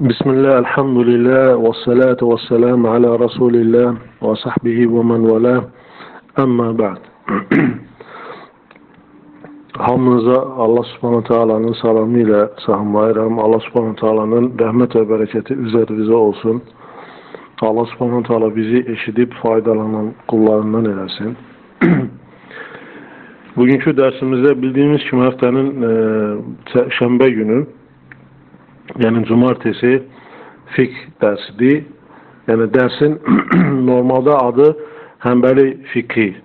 Bismillah, elhamdülillah, ve salatu ve selamu ala Resulillah ve sahbihi ve men vela. Amma ba'd. Hamınıza Allah subhanahu teala'nın salamı ile sahamlayıram. Allah subhanahu teala'nın rahmet ve bereketi üzerinize olsun. Allah subhanahu teala bizi eşidip faydalanan kullarından eylesin. Bugünkü dersimizde bildiğimiz kimi haftanın e, şembe günü yani cumartesi fik dersidir. Yani dersin normalde adı Hembeli Fikri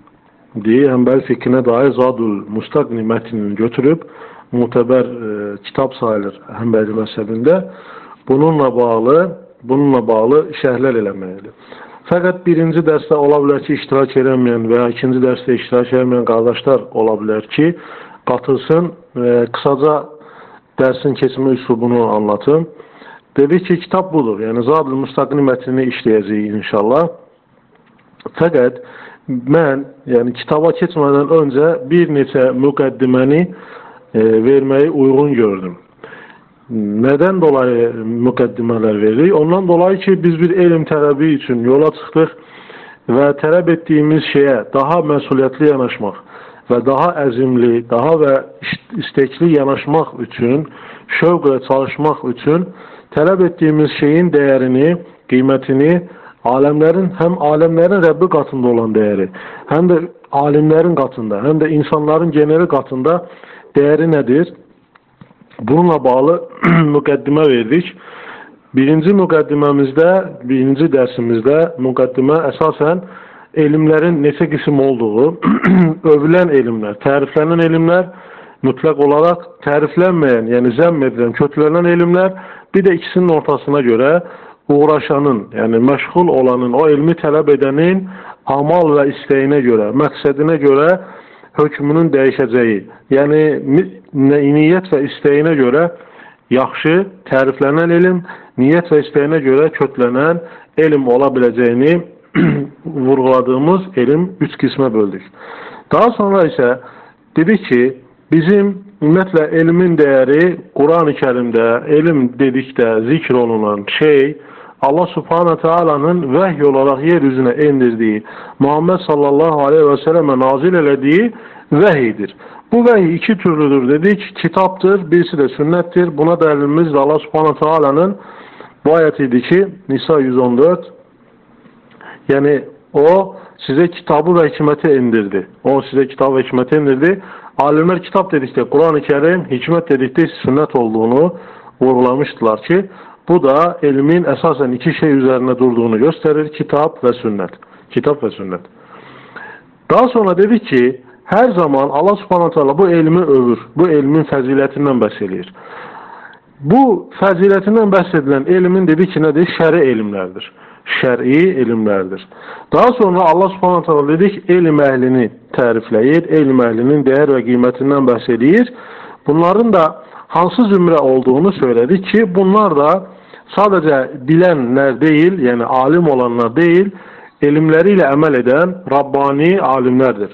diye Hembeli fikrine dair Zadul Mustagni metnini götürüp muteber e, kitap sayılır Hembeli mezhebinde. Bununla bağlı bununla bağlı şərhlər eləməlidir. Fəqət birinci dərsdə ola bilər ki, iştirak eləməyən və ya ikinci dərsdə iştirak eləməyən qardaşlar ola bilər ki, qatılsın. E, kısaca dərsin keçmə üslubunu anlatım. Dedik ki, kitab budur. Yəni Zadül Müstaqini mətnini işləyəcəyik inşallah. Fəqət mən, yəni kitaba keçmədən öncə bir neçə müqəddiməni e, verməyi uyğun gördüm. Neden dolayı mukaddimeler veririk? Ondan dolayı ki biz bir elim tələbi için yola çıxdıq və tələb etdiyimiz şeyə daha məsuliyyətli yanaşmaq və daha əzimli, daha və istekli yanaşmaq üçün, şövqlə çalışmaq üçün tələb etdiyimiz şeyin dəyərini, qiymətini alemlerin hem alemlerin Rəbbi qatında olan değeri hem de alimlerin qatında, hem de insanların geneli qatında değeri nedir? Bununla bağlı müqəddimə verdik. Birinci müqəddiməmizdə, birinci dərsimizdə müqəddimə əsasən elmlərin neçə qism olduğu, övülən elmlər, təriflənən elmlər, mütləq olaraq təriflənməyən, yəni zəmm edilən, köklənən elmlər, bir də ikisinin ortasına görə uğraşanın, yəni məşğul olanın, o elmi tələb edənin amal və istəyinə görə, məqsədinə görə hökmünün dəyişəcəyi, yəni niyyət və istəyinə görə yaxşı, təriflənən elm, niyyət və istəyinə görə köklənən elm ola biləcəyini vurğuladığımız elm üç qismə böldük. Daha sonra isə dedik ki, bizim ümumiyyətlə elmin dəyəri Quran-ı Kərimdə, elm dedikdə zikr olunan şey, Allah subhanahu teala'nın vəhy olaraq yeryüzünə indirdiyi, Muhammed sallallahu aleyhi ve selleme nazil elədiyi vəhiydir. Bu vəhiy iki türlüdür dedik. Kitaptır, birisi de sünnettir. Buna dəlilimiz de Allah subhanahu teala'nın bu ayetiydi ki, Nisa 114 yani o size kitabı ve hikmeti indirdi. O size kitabı ve hikmeti indirdi. Alimler kitap dedikte Kur'an-ı Kerim, hikmet dedikte sünnet olduğunu vurgulamıştılar ki bu da ilmin esasen iki şey üzerine durduğunu gösterir. Kitap ve sünnet. Kitap ve sünnet. Daha sonra dedi ki her zaman Allah subhanahu teala bu ilmi övür. Bu ilmin fəzilətindən bəhs Bu fəzilətindən bəhs edilən elmin dedi ki, nədir? Şəri elmlərdir. Şəri elmlərdir. Daha sonra Allah subhanahu teala dedi ki, elm əhlini tərifləyir, elm əhlinin dəyər və qiymətindən bəhs edir. Bunların da hansı zümrə olduğunu söyledi ki bunlar da sadece bilenler değil yani alim olanlar değil elimleriyle emel eden Rabbani alimlerdir.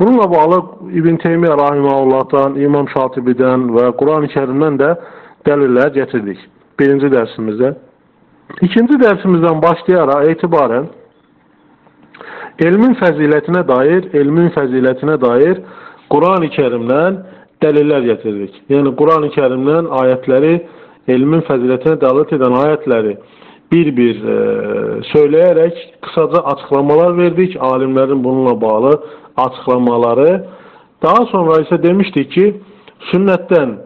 Bununla bağlı İbn Teymiyyə Rahimahullah'tan, İmam Şatibi'den ve Kur'an-ı Kerim'den de deliller getirdik. Birinci dersimizde. İkinci dərsimizdən başlayaraq etibarən elmin fəzilətinə dair, elmin fəzilətinə dair Quran-ı Kərimdən dəlillər gətiririk. Yəni Quran-ı Kərimdən ayətləri, elmin fəzilətinə dəlalət edən ayətləri bir-bir e, söyləyərək qısaca açıqlamalar verdik, alimlərin bununla bağlı açıqlamaları. Daha sonra isə demişdik ki, sünnətdən,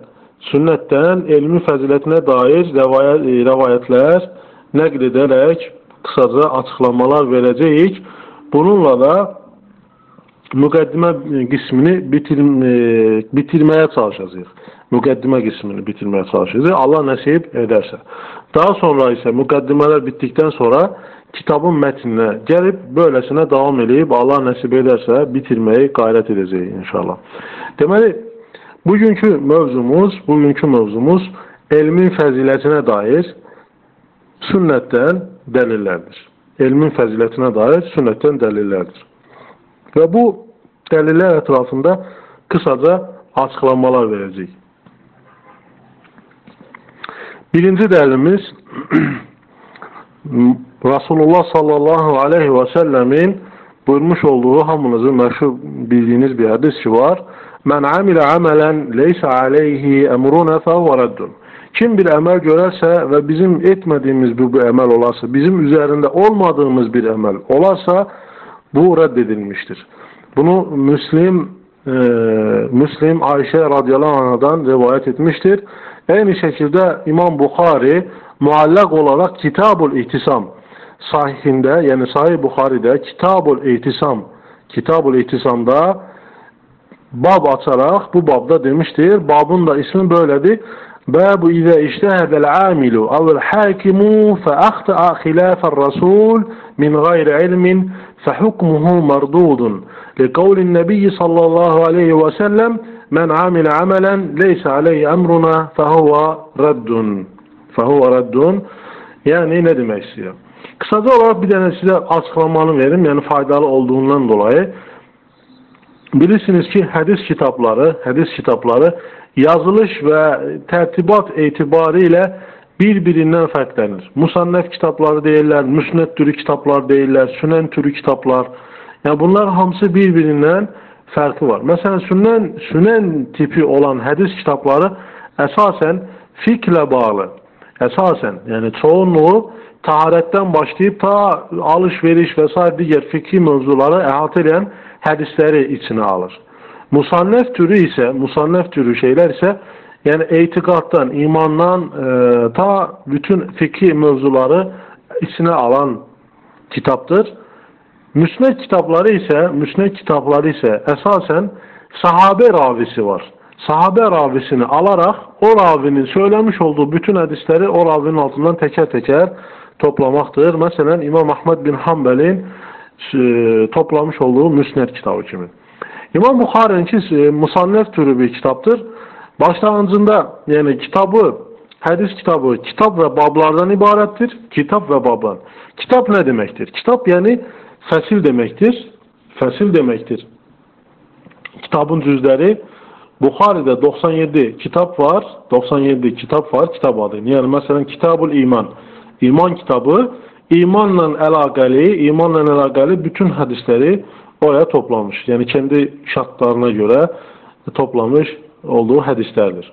sünnətdən elmin fəzilətinə dair rəvayət, e, rəvayətlər nəql edərək kısaca açıklamalar verəcəyik. Bununla da müqəddimə qismini bitir, e, bitirməyə çalışacağıq. Müqəddimə qismini bitirməyə çalışacağıq. Allah nəsib edərsə. Daha sonra isə müqəddimələr bitdikdən sonra kitabın mətninə gəlib böyləsinə davam edib Allah nəsib edərsə bitirməyi qayrət edəcəyik inşallah. Deməli, bugünkü mövzumuz, bugünkü mövzumuz elmin fəzilətinə dair sünnətdən dəlillərdir. Elmin fəzilətinə dair sünnətdən dəlillərdir. Ve bu deliller etrafında kısaca açıklamalar verecek. Birinci delilimiz Resulullah sallallahu aleyhi ve sellemin buyurmuş olduğu hamınızın meşhur bildiğiniz bir hadis var. Men amile amelen leysa aleyhi emruna fehuve reddun. Kim bir emel görerse ve bizim etmediğimiz bu, bir emel olarsa, bizim üzerinde olmadığımız bir emel olarsa bu reddedilmiştir. Bunu Müslim e, Müslim Ayşe radıyallahu anh'dan rivayet etmiştir. Aynı şekilde İmam Bukhari muallak olarak Kitabul İhtisam sahihinde yani Sahih Bukhari'de Kitabul İhtisam Kitabul İhtisam'da bab açarak bu babda demiştir. Babın da ismi böyledir. Babu izâ iştehedel amilu evvel hakimu fe ahta'a khilâfer rasul min gayri ilmin fe hukmuhu merdudun. لقول النبي صلى الله عليه وسلم من عمل عملا ليس عليه أمرنا فهو رد فهو رد yani ne demek istiyor? Kısaca olarak bir tane size açıklamanı verim. Yani faydalı olduğundan dolayı. Bilirsiniz ki hadis kitapları, hadis kitapları yazılış ve tertibat itibariyle birbirinden farklanır. Musannef kitapları değiller, müsned türü kitaplar değiller, sünen türü kitaplar. Yani bunlar hamısı birbirinden farkı var. Mesela sünen, sünen tipi olan hadis kitapları esasen fikle bağlı. Esasen yani çoğunluğu taharetten başlayıp ta alışveriş vesaire diğer fikri mevzuları ehate eden hadisleri içine alır. Musannef türü ise, musannef türü şeyler ise yani itikattan, imandan e, ta bütün fikri mevzuları içine alan kitaptır. Müsned kitapları ise, müsned kitapları ise esasen sahabe ravisi var. Sahabe ravisini alarak o ravinin söylemiş olduğu bütün hadisleri o ravinin altından teker teker toplamaktır. Mesela İmam Ahmed bin Hanbel'in e, toplamış olduğu Müsned kitabı kimi. İmam Buxarənki e, musannəf türü bir kitabdır. Başlanğıcında, yəni kitabı, hədis kitabı, kitab və bablardan ibarətdir. Kitab və bablar. Kitab nə deməkdir? Kitab yəni fəsil deməkdir. Fəsil deməkdir. Kitabın cüzləri Buxarədə 97 kitab var. 97 kitab var, kitab adı. Yəni məsələn Kitabul İman, İman kitabı imanla əlaqəli, imanla əlaqəli bütün hədisləri oraya toplamış. Yani kendi şartlarına göre toplamış olduğu hadislerdir.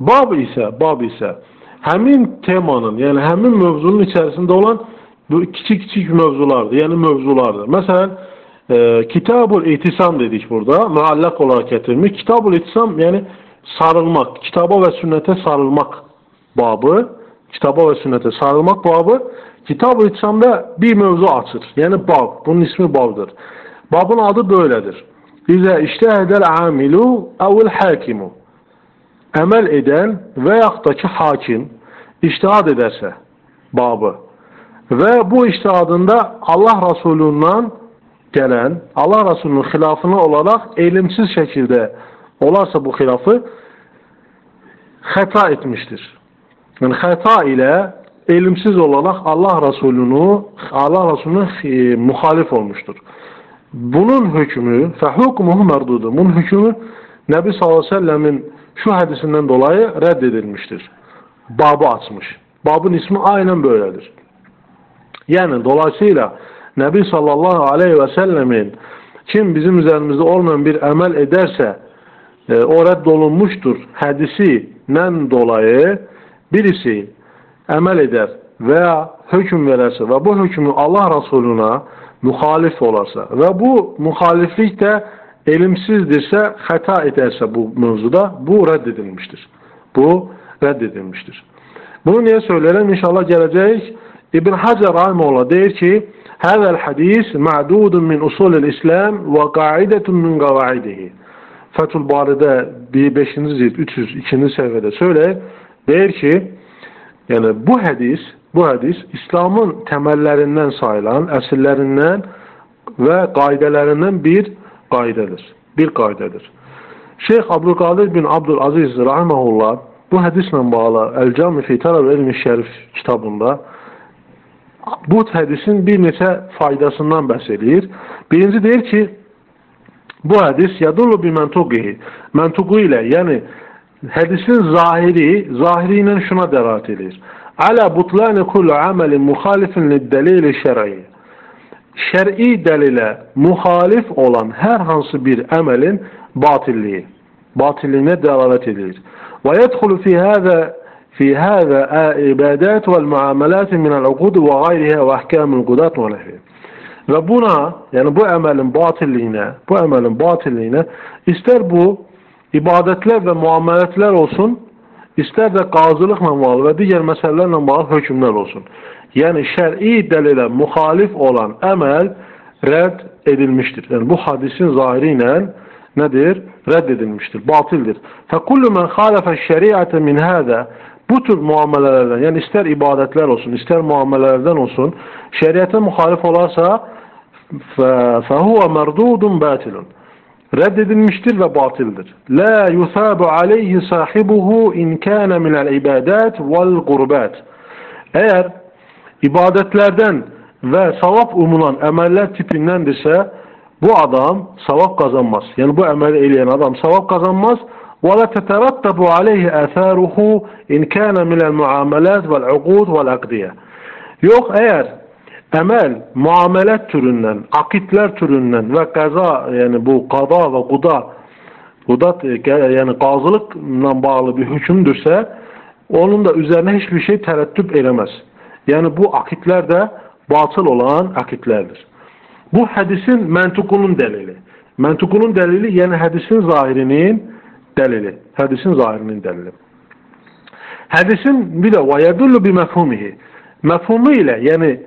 Bab ise, bab ise həmin temanın, yani həmin mövzunun içerisinde olan küçük mövzulardır. Yani mövzulardır. Mesela e, Kitabul İtisam dedik burada. Muallak olarak getirmiş. Kitabul İtisam yani sarılmak. Kitaba ve sünnete sarılmak babı. Kitaba ve sünnete sarılmak babı. Kitab-ı İtisam'da bir mövzu açır. Yani bab. Bunun ismi babdır. Babın adı böyledir. İzə iştəhədəl amilu əvəl hakimu. Əməl edən və yaxud da ki hakim iştihad edərsə babı və bu iştihadında Allah Resulündən gələn, Allah Resulünün xilafına olaraq elimsiz şəkildə olarsa bu xilafı xəta etmişdir. Yəni xəta ilə elimsiz olaraq Allah Resulünü Allah Resulünün e, muhalif olmuştur. Bunun hükmü fe hukmuhu merdudu. Bunun hükmü Nebi sallallahu aleyhi ve sellemin şu hadisinden dolayı reddedilmiştir. Babı açmış. Babın ismi aynen böyledir. Yani dolayısıyla Nebi sallallahu aleyhi ve sellemin kim bizim üzerimizde olmayan bir emel ederse e, o reddolunmuştur hadisinden dolayı birisi emel eder veya hüküm verirse ve bu hükmü Allah Resulüne muhalif olarsa ve bu muhaliflik de elimsizdirse, hata ederse bu mevzuda bu reddedilmiştir. Bu reddedilmiştir. Bunu niye söylerim? İnşallah gelecek. İbn Hacer Rahimullah der ki هذا الحديث معدود من أصول الإسلام وقاعدة من قواعده Fethül Bari'de 5. cilt 302. sayfada söyler der ki yani bu hadis bu hadis İslamın temellerinden sayılan, əsirlərindən və qaydələrindən bir qaydadır. Bir qaydadır. Şeyx Abdülqadir bin Abdülaziz rahimehullah bu hədislə bağlı Əl-Cami fi Tələb Elmi Şərif kitabında bu hədisin bir neçə faydasından bəhs edir. Birinci deyir ki, bu hədis yadullu bi məntuqihi. Məntuqu ilə, yəni hədisin zahiri, zahiri ilə şuna dərat edir. Ala butlani kulli amelin muhalifin lid-delil şer'i. Şer'i delile muhalif olan her hansı bir əməlin batilliyi, batilliyinə dəlalət edir. Və yədxulu fi hada fi hada ibadat vel muamalat min el-uqud ve gayriha ve ahkam el-qudat ve nahvi. Ve buna yani bu əməlin batilliyinə, bu əməlin batilliyinə istər bu ibadətlər və muamelətlər olsun, istər də qazılıqla bağlı və digər məsələlərlə bağlı hökmlər olsun. Yəni, şəri dəlilə müxalif olan əməl rədd edilmişdir. Yəni, bu hadisin zahiri ilə nədir? Rədd edilmişdir, batildir. Fəkullu mən xalifə şəriətə min hədə bu tür müamələlərdən, yəni istər ibadətlər olsun, istər müamələlərdən olsun, şəriətə müxalif olarsa fəhuvə mərdudun bətilun reddedilmiştir ve batildir. La yusabu aleyhi sahibuhu in kana min el ibadat vel gurbat. Eğer ibadetlerden ve savap umulan emeller tipindendirse bu adam savap kazanmaz. Yani bu emeli eleyen adam savap kazanmaz. ولا تترتب عليه آثاره إن كان من المعاملات والعقود والأقدية. Yok eğer emel muamelet türünden, akitler türünden ve kaza yani bu qada ve quda qudat yani qazılıkla bağlı bir hükümdürse onun da üzerine hiçbir şey tereddüt eləməz. Yani bu akitler de batıl olan akitlerdir. Bu hadisin mentukunun delili. Mentukunun delili yani hadisin zahirinin delili. Hadisin zahirinin delili. Hadisin bir de bi mefhumihi. Mefhumu ile yani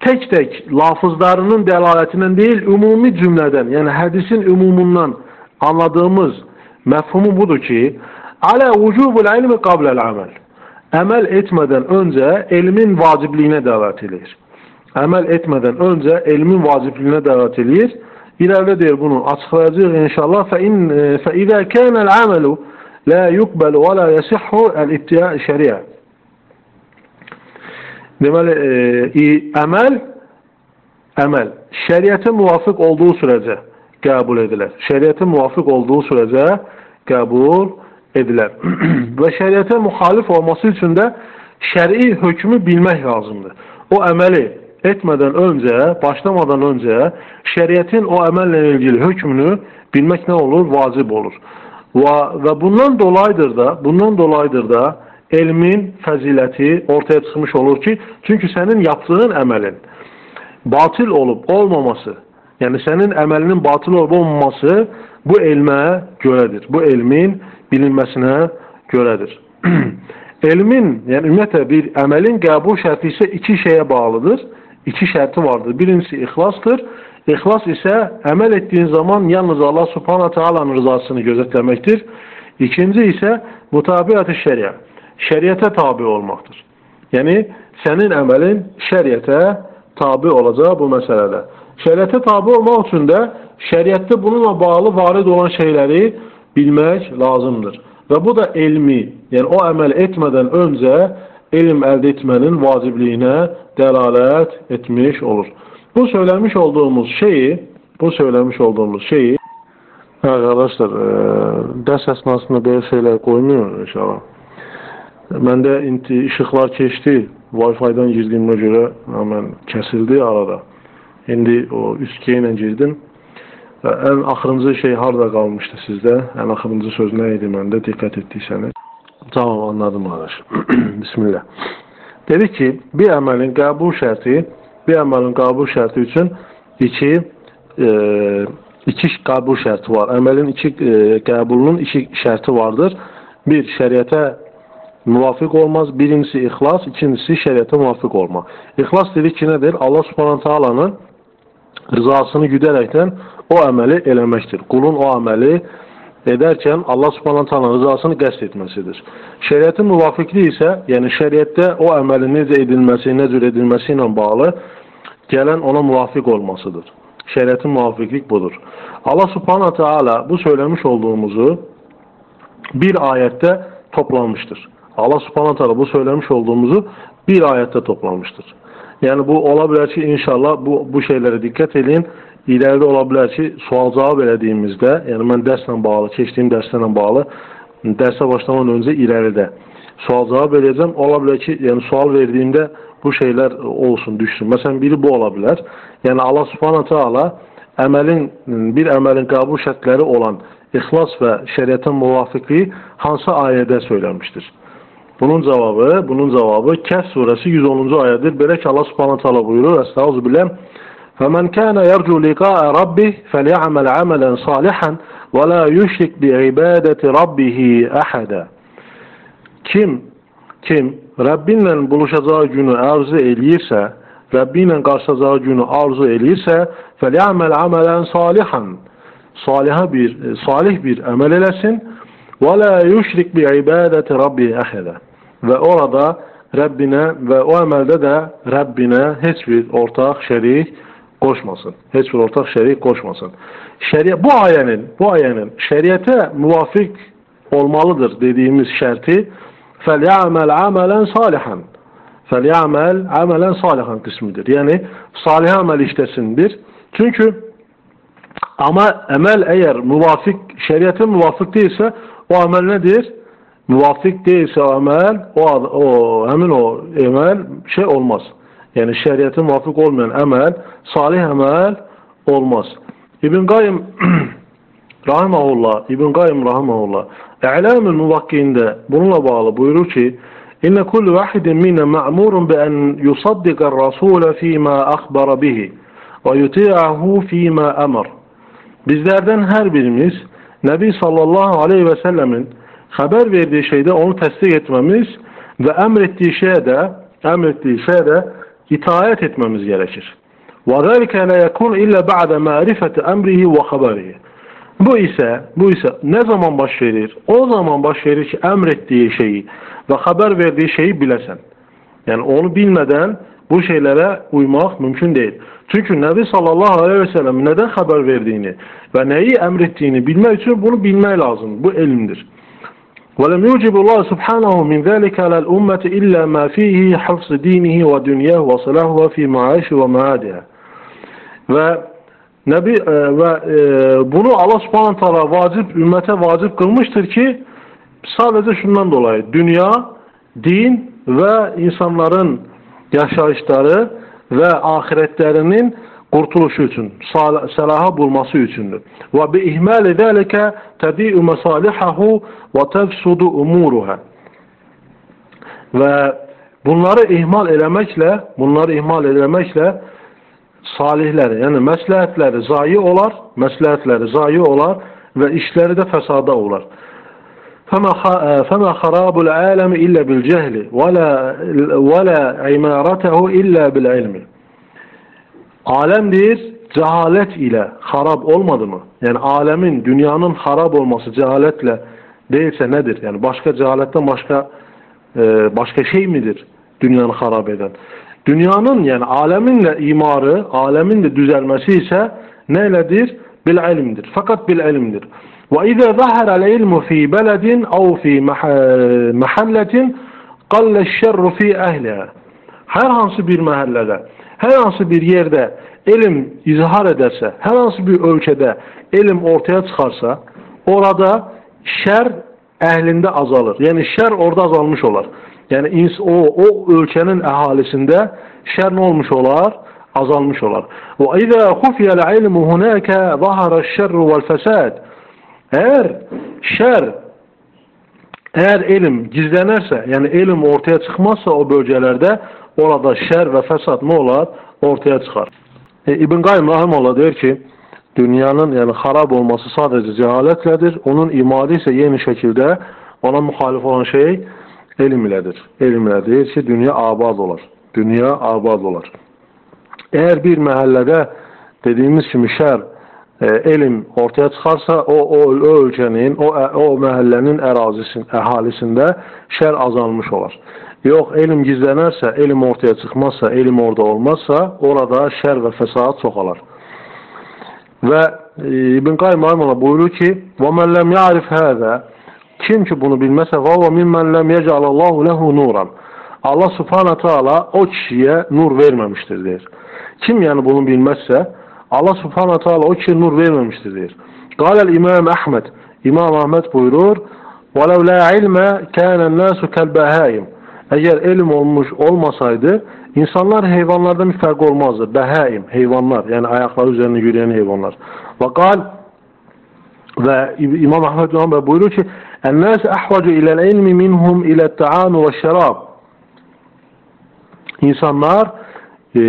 tek tek lafızlarının delaletinden değil, umumi cümleden yani hadisin umumundan anladığımız mefhumu budur ki ala vücubul ilmi kablel amel emel etmeden önce ilmin vacipliğine davet edilir. Emel etmeden önce ilmin vacipliğine davet edilir. İleride diyor bunu açıklayacağız inşallah. Fe in e, fe iza kana el amelu la yuqbalu la yasihhu el şeria. Deməli, e, əməl əməl şəriətə müvafiq olduğu sürəcə qəbul edilər. Şəriətə müvafiq olduğu sürəcə qəbul edilər. Və şəriətə müxalif olması üçün də şəri hökmü bilmək lazımdır. O əməli etmədən öncə, başlamadan öncə şəriətin o əməllə ilgili hökmünü bilmək nə olur? Vacib olur. Və, və bundan dolayıdır da, bundan dolayıdır da elmin fəziləti ortaya çıxmış olur ki, çünki sənin yaptığın əməlin batil olub olmaması, yəni sənin əməlinin batil olub olmaması bu elmə görədir. Bu elmin bilinməsinə görədir. elmin, yəni ümumiyyətlə bir əməlin qəbul şərti isə iki şeyə bağlıdır. İki şərti vardır. Birincisi ixlasdır. İxlas isə əməl etdiyin zaman yalnız Allah subhanahu taalanın rızasını gözetlemektir. İkinci isə mutabiyyat-ı şəriə şəriətə tabi olmaqdır. Yəni, sənin əməlin şəriətə tabi olacaq bu məsələdə. Şəriətə tabi olmaq üçün də şəriətdə bununla bağlı varid olan şeyləri bilmək lazımdır. Və bu da elmi, yəni o əməl etmədən öncə elm əldə etmənin vacibliyinə dəlalət etmiş olur. Bu söyləmiş olduğumuz şeyi, bu söyləmiş olduğumuz şeyi Arkadaşlar, e, dərs əsnasında belə şeylər qoymuyor inşallah. Məndə inti işıqlar keçdi. Wi-Fi-dan girdiyimə görə mən kəsildi arada. İndi o 3G ilə girdim. Və ən axırıncı şey harda qalmışdı sizdə? Ən axırıncı söz nə idi məndə? Diqqət etdiysəniz. Tamam, anladım qardaş. Bismillah. Dedi ki, bir əməlin qəbul şərti, bir əməlin qəbul şərti üçün iki e, iki qəbul şərti var. Əməlin iki e, qəbulunun iki şərti vardır. Bir, şəriətə müvafiq olmaz. Birincisi ixlas, ikincisi şəriətə müvafiq olma. İxlas dedik ki, nədir? Allah subhanahu taalanın rızasını güdərəkdən o əməli eləməkdir. Qulun o əməli edərkən Allah subhanahu taalanın rızasını qəsd etməsidir. Şəriətin müvafiqliyi isə, yəni şəriətdə o əməlin necə edilməsi, nə cür edilməsi ilə bağlı gələn ona müvafiq olmasıdır. Şəriətin müvafiqlik budur. Allah subhanahu taala bu söyləmiş olduğumuzu bir ayətdə toplanmışdır. Allah subhanahu teala bu söylemiş olduğumuzu bir ayette toplamıştır. Yani bu olabilir ki inşallah bu, bu şeylere dikkat edin. İleride olabilir ki sual cevap elədiyimizdə, yani ben dersle bağlı, keçdiyim derslerle bağlı, derse başlamadan önce ileride sual cevap edeceğim. Olabilir ki yani sual verdiğimde bu şeyler olsun, düşsün. Mesela biri bu olabilir. Yani Allah subhanahu teala emelin, bir emelin kabul şartları olan ihlas ve şeriatın muvafıklığı hansı ayede söylenmiştir? Bunun cevabı, bunun cevabı Kehf suresi 110. ayettir. Belə ki Allah Subhanahu taala buyurur: "Estağfirullah. Femen kana yercu liqa'a rabbih fely'amel amelen salihan ve la yushrik bi ibadeti rabbih ahada." Kim kim Rabbinlə buluşacağı günü arzu eləyirsə, Rəbbi ilə qarşılacağı günü arzu eləyirsə, fely'amel amelen salihan. Salihə bir salih bir əməl eləsin وَلَا يُشْرِكْ بِعِبَادَةِ رَبِّهِ أَحَدًا Ve orada Rabbine ve o emelde de Rabbine hiçbir ortak şerik koşmasın. Hiçbir ortak şerik koşmasın. Şeriat, bu ayenin, bu ayenin şeriate muvafık olmalıdır dediğimiz şerti فَلْيَعْمَلْ عَمَلًا صَالِحًا فَلْيَعْمَلْ عَمَلًا صَالِحًا kısmıdır. Yani salih amel işlesindir. Çünkü ama emel eğer muvafık, şeriatın muvafık değilse o amel nedir? Muvafık değilse amel, o, o hemen o emel şey olmaz. Yani şeriatın muvafık olmayan emel, salih emel olmaz. İbn Kayyım rahimahullah, İbn Kayyım rahimahullah, İ'lamül muvakkiinde bununla bağlı buyurur ki, İnne kullu vahidin minne ma'murun bi en yusaddikar rasule fîmâ akhbara bihi ve yuti'ahu fîmâ emr. Bizlerden her birimiz Nebi sallallahu aleyhi ve sellemin haber verdiği şeyde onu tasdik etmemiz ve emrettiği şeyde emrettiği şeyde itaat etmemiz gerekir. وَذَلِكَ لَا يَكُونْ اِلَّا بَعْدَ مَعْرِفَةِ اَمْرِهِ وَخَبَرِهِ Bu ise, bu ise ne zaman baş verir? O zaman baş verir ki emrettiği şeyi ve haber verdiği şeyi bilesen. Yani onu bilmeden bu şeylere uymak mümkün değil. Çünkü Nebi sallallahu aleyhi ve sellem neden haber verdiğini ve neyi emrettiğini bilmek için bunu bilmek lazım. Bu elimdir. وَلَمْ يُوجِبُ اللّٰهُ سُبْحَانَهُ مِنْ ذَٰلِكَ عَلَى الْأُمَّةِ إِلَّا مَا ف۪يهِ حَفْصِ دِينِهِ وَدُنْيَهُ وَصَلَاهُ ف۪ي مَعَيْشِ وَمَعَادِهَا Ve Nebi e, ve e, bunu Allah subhanahu teala vacip, ümmete vacip kılmıştır ki sadece şundan dolayı dünya, din ve insanların yaşayışları ve ahiretlerinin kurtuluşu için, salaha bulması içindir. Ve bi ihmali zalika tadi'u masalihahu ve tefsudu umuruha. Ve bunları ihmal elemekle, bunları ihmal elemekle salihleri, yani məsləhətləri zayi olar, məsləhətləri zayi olar ve işleri de fesada olar. فما خراب العالم إلا بالجهل ولا ولا عمارته إلا بالعلم alemdir cehalet ile harap olmadı mı? Yani alemin, dünyanın harap olması cehaletle değilse nedir? Yani başka cehaletten başka e, başka şey midir dünyanın harap eden? Dünyanın yani aleminle imarı, alemin de düzelmesi ise neyledir? Bil ilimdir. Fakat bil ilimdir. وإذا ظهر العلم في بلد أو في محلة قل الشر في أهلها her hansı bir mahallede, her hansı bir yerde ilim izhar ederse, her hansı bir ölkədə ilim ortaya çıxarsa, orada şər əhlində azalır. Yəni şər orada azalmış olar. Yəni o o ölkənin əhalisində şər nə olmuş olar? Azalmış olar. Və izə xufiyəl ilmu hunaka zahara şerr vel fesad. Əgər şər əgər elm gizlənərsə, yəni elm ortaya çıxmazsa o bölgələrdə orada şər və fəsad nə olar? Ortaya çıxar. E, İbn Qayyim rahimehullah deyir ki, dünyanın yəni xarab olması sadəcə cəhalətlədir, onun imadı isə yeni şəkildə ona müxalif olan şey elm ilədir. Elm ilə deyir ki, dünya abad olar. Dünya abad olar. Əgər bir məhəllədə dediyimiz kimi şər e, elm ortaya çıxarsa, o, o, o ölkənin, o, o məhəllənin ərazisin, əhalisində şər azalmış olar. Yox, elm gizlənərsə, elm ortaya çıxmazsa, elm orada olmazsa, orada şər və fəsad çoxalar. Və e, İbn Qayyim Rahimullah buyurur ki, وَمَنْ لَمْ يَعْرِفْ هَذَا Kim ki bunu bilməsə, وَهُوَ مِمَّنْ لَمْ يَجْعَلَ اللّٰهُ لَهُ نُورًا Allah subhanahu teala o kişiye nur vermemiştir der. Kim yani bunu bilmezse, Allah subhanahu teala o kişiye nur vermemiştir diyor. Galel İmam Ahmet. İmam Ahmet buyurur. وَلَوْ لَا عِلْمَ كَانَ النَّاسُ كَالْبَهَائِمِ Eğer ilim olmuş olmasaydı insanlar hayvanlardan bir fark olmazdı. Behaim, hayvanlar yani ayakları üzerine yürüyen hayvanlar. Vakal ve İmam Ahmed bin Hanbel buyuruyor ki اَنَّاسِ اَحْوَجُ اِلَى الْاِلْمِ مِنْهُمْ اِلَى التَّعَانُ وَالشَّرَابِ İnsanlar e,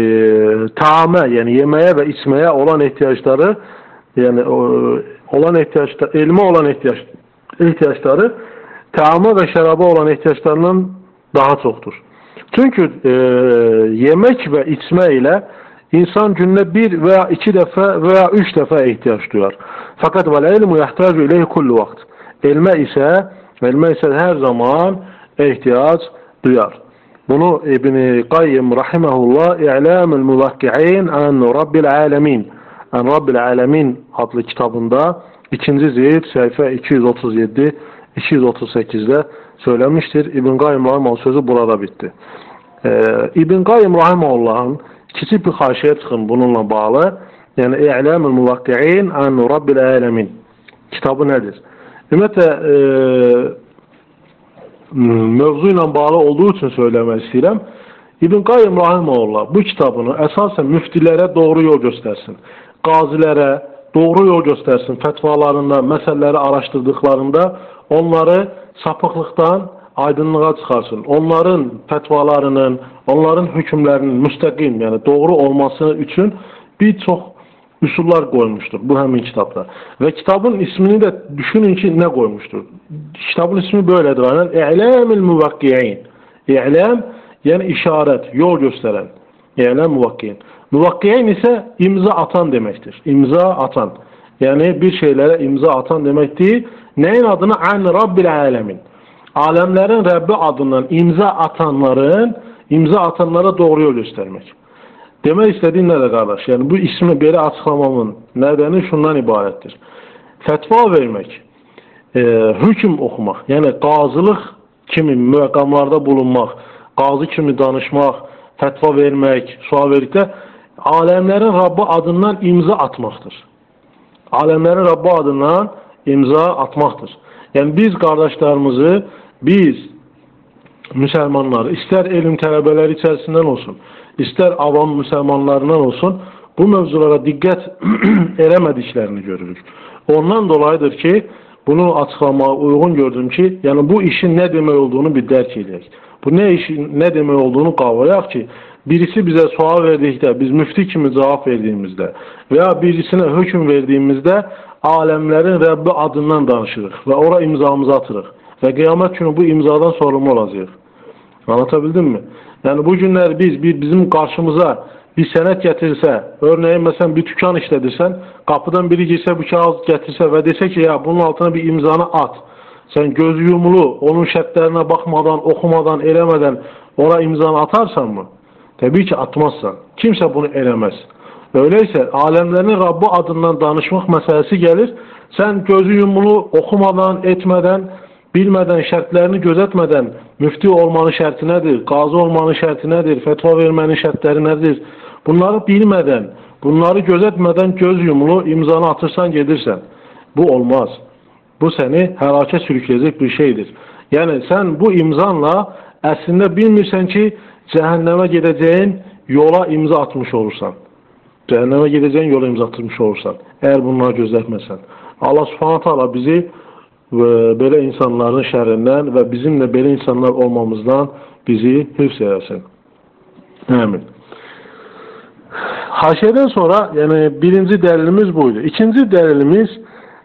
taame yani yemeye ve içmeye olan ihtiyaçları yani o, olan ihtiyaçlar, elme olan ihtiyaç, ihtiyaçları taama ve şaraba olan ihtiyaçlarının daha çoktur. Çünkü e, yemek ve içme ile insan günde bir veya iki defa veya üç defa ihtiyaç duyar. Fakat vel ilmu yahtacu ileyhi kullu vakt. Elme ise elme ise her zaman ihtiyaç duyar. Bunu İbn-i Qayyim rahimahullah İ'lamul Muvakki'in an Rabbil Alemin an Rabbil Alemin adlı kitabında ikinci ziyd sayfa 237 238'de söylemiştir. İbn Qayyim Rahimahullah sözü burada bitti. Ee, İbn Qayyim Rahimahullah'ın kiçik bir haşiye çıxın bununla bağlı. Yəni İ'lamul Muvakki'in an Rabbil Alemin kitabı nədir? Ümumiyyətlə e, mövzu ilə bağlı olduğu üçün söyləmək istəyirəm. İbn Qayyim Rahimehullah bu kitabını əsasən müftilərə doğru yol göstərsin. Qazilərə doğru yol göstərsin. Fətvalarında, məsələləri araşdırdıqlarında onları sapıqlıqdan aydınlığa çıxarsın. Onların fətvalarının, onların hökmlərinin müstəqim, yəni doğru olması üçün bir çox üsullar qoymuşdur bu həmin kitabda. Və kitabın ismini də düşünün ki, nə qoymuşdur? Kitabın ismi belədir. Yəni İ'lamul Muvakkiyin. İ'lam yəni işarət, yol göstərən. İ'lam muvakkiyin. Muvakkiyin isə imza atan deməkdir. İmza atan. Yəni bir şeylərə imza atan deməkdir. Nəyin adını? An Rabbil Alemin. Aləmlərin Rəbbi adından imza atanların, imza atanlara doğru yol göstərmək. Demək istədiyim nədir qardaş? Yəni bu ismi belə açıqlamamın nədəni şundan ibarətdir. Fətva vermək, e, hökm oxumaq, yəni qazılıq kimi müəqqamlarda bulunmaq, qazı kimi danışmaq, fətva vermək, sual verdikdə aləmlərin Rabbi adından imza atmaqdır. Aləmlərin Rabbi adından imza atmaqdır. Yəni biz qardaşlarımızı, biz müsəlmanları, istər elm tələbələri içərisindən olsun, istər avam müsəlmanlarından olsun, bu mövzulara diqqət eləmədiklərini görürük. Ondan dolayıdır ki, bunu açıqlamaya uyğun gördüm ki, yəni bu işin nə demək olduğunu bir dərk edək. Bu nə işin nə demək olduğunu qavrayaq ki, birisi bizə sual verdikdə, biz müfti kimi cavab verdiyimizdə veya birisinə hökm verdiyimizdə aləmlərin Rəbbi adından danışırıq və ora imzamızı atırıq və qiyamət günü bu imzadan sorumlu olacağıq. Anlatabildim mi? Yəni bu günlər biz bir bizim qarşımıza bir sənət gətirsə, örneğin məsələn bir dükkan işlədirsən, qapıdan biri girsə bu kağız gətirsə və desə ki, ya bunun altına bir imzanı at. Sən göz yumulu, onun şərtlərinə baxmadan, oxumadan, eləmədən ora imzanı atarsanmı? Təbii ki, atmazsan. Kimsə bunu eləməz. Öyleysə, aləmlərin Rabbi adından danışmaq məsələsi gəlir. Sən gözü yumulu, oxumadan, etmədən, bilmədən, şərtlərini gözetmeden müfti olmanın şərti nədir, qazi olmanın şərti nədir, fetva vermənin şərtləri nədir? Bunları bilmədən, bunları gözetmeden göz yumulu imzanı atırsan, gedirsən. Bu olmaz. Bu səni həlakə sürükləyəcək bir şeydir. Yəni sən bu imzanla əslində bilmirsən ki, cəhənnəmə gedəcəyin yola imza atmış olursan. Cəhənnəmə gedəcəyin yola imza atmış olursan. Əgər bunları gözlətməsən. Allah subhanət hala bizi və belə insanların şərindən və bizim də belə insanlar olmamızdan bizi hifz eləsin. Amin. Haşiyeden sonra yani birinci delilimiz buydu. İkinci delilimiz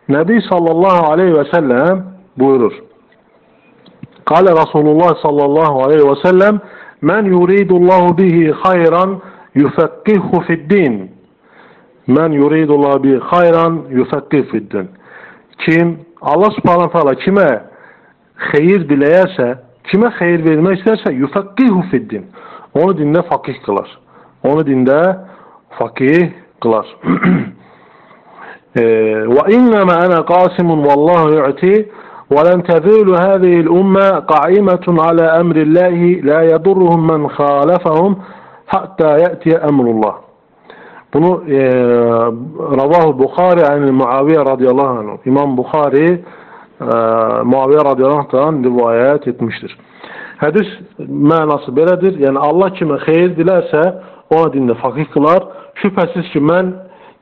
Nebi sallallahu aleyhi ve sellem buyurur. Kale Resulullah sallallahu aleyhi ve sellem Men yuridullahu bihi hayran yufekkihu fid din. Men yuridullahu bihi hayran yufekkihu fid din. Kim Allah subhanahu teala kime xeyir diləyərsə, kimə xeyir vermək istərsə, yufaqqihu fiddin. Onu dində faqih qılar. Onu dində faqih qılar. وإنما أنا قاسم والله يعطي ولن تذول هذه الأمة قائمة على أمر الله لا يضرهم من خالفهم حتى يأتي أمر الله bunu e, Ravahu Bukhari yani Muaviye radıyallahu anh İmam Bukhari e, Muaviyə radiyallahu rivayət etmişdir. Hədis mənası belədir. Yəni Allah kimə xeyir dilərsə, ona dində faqih qılar. Şübhəsiz ki, mən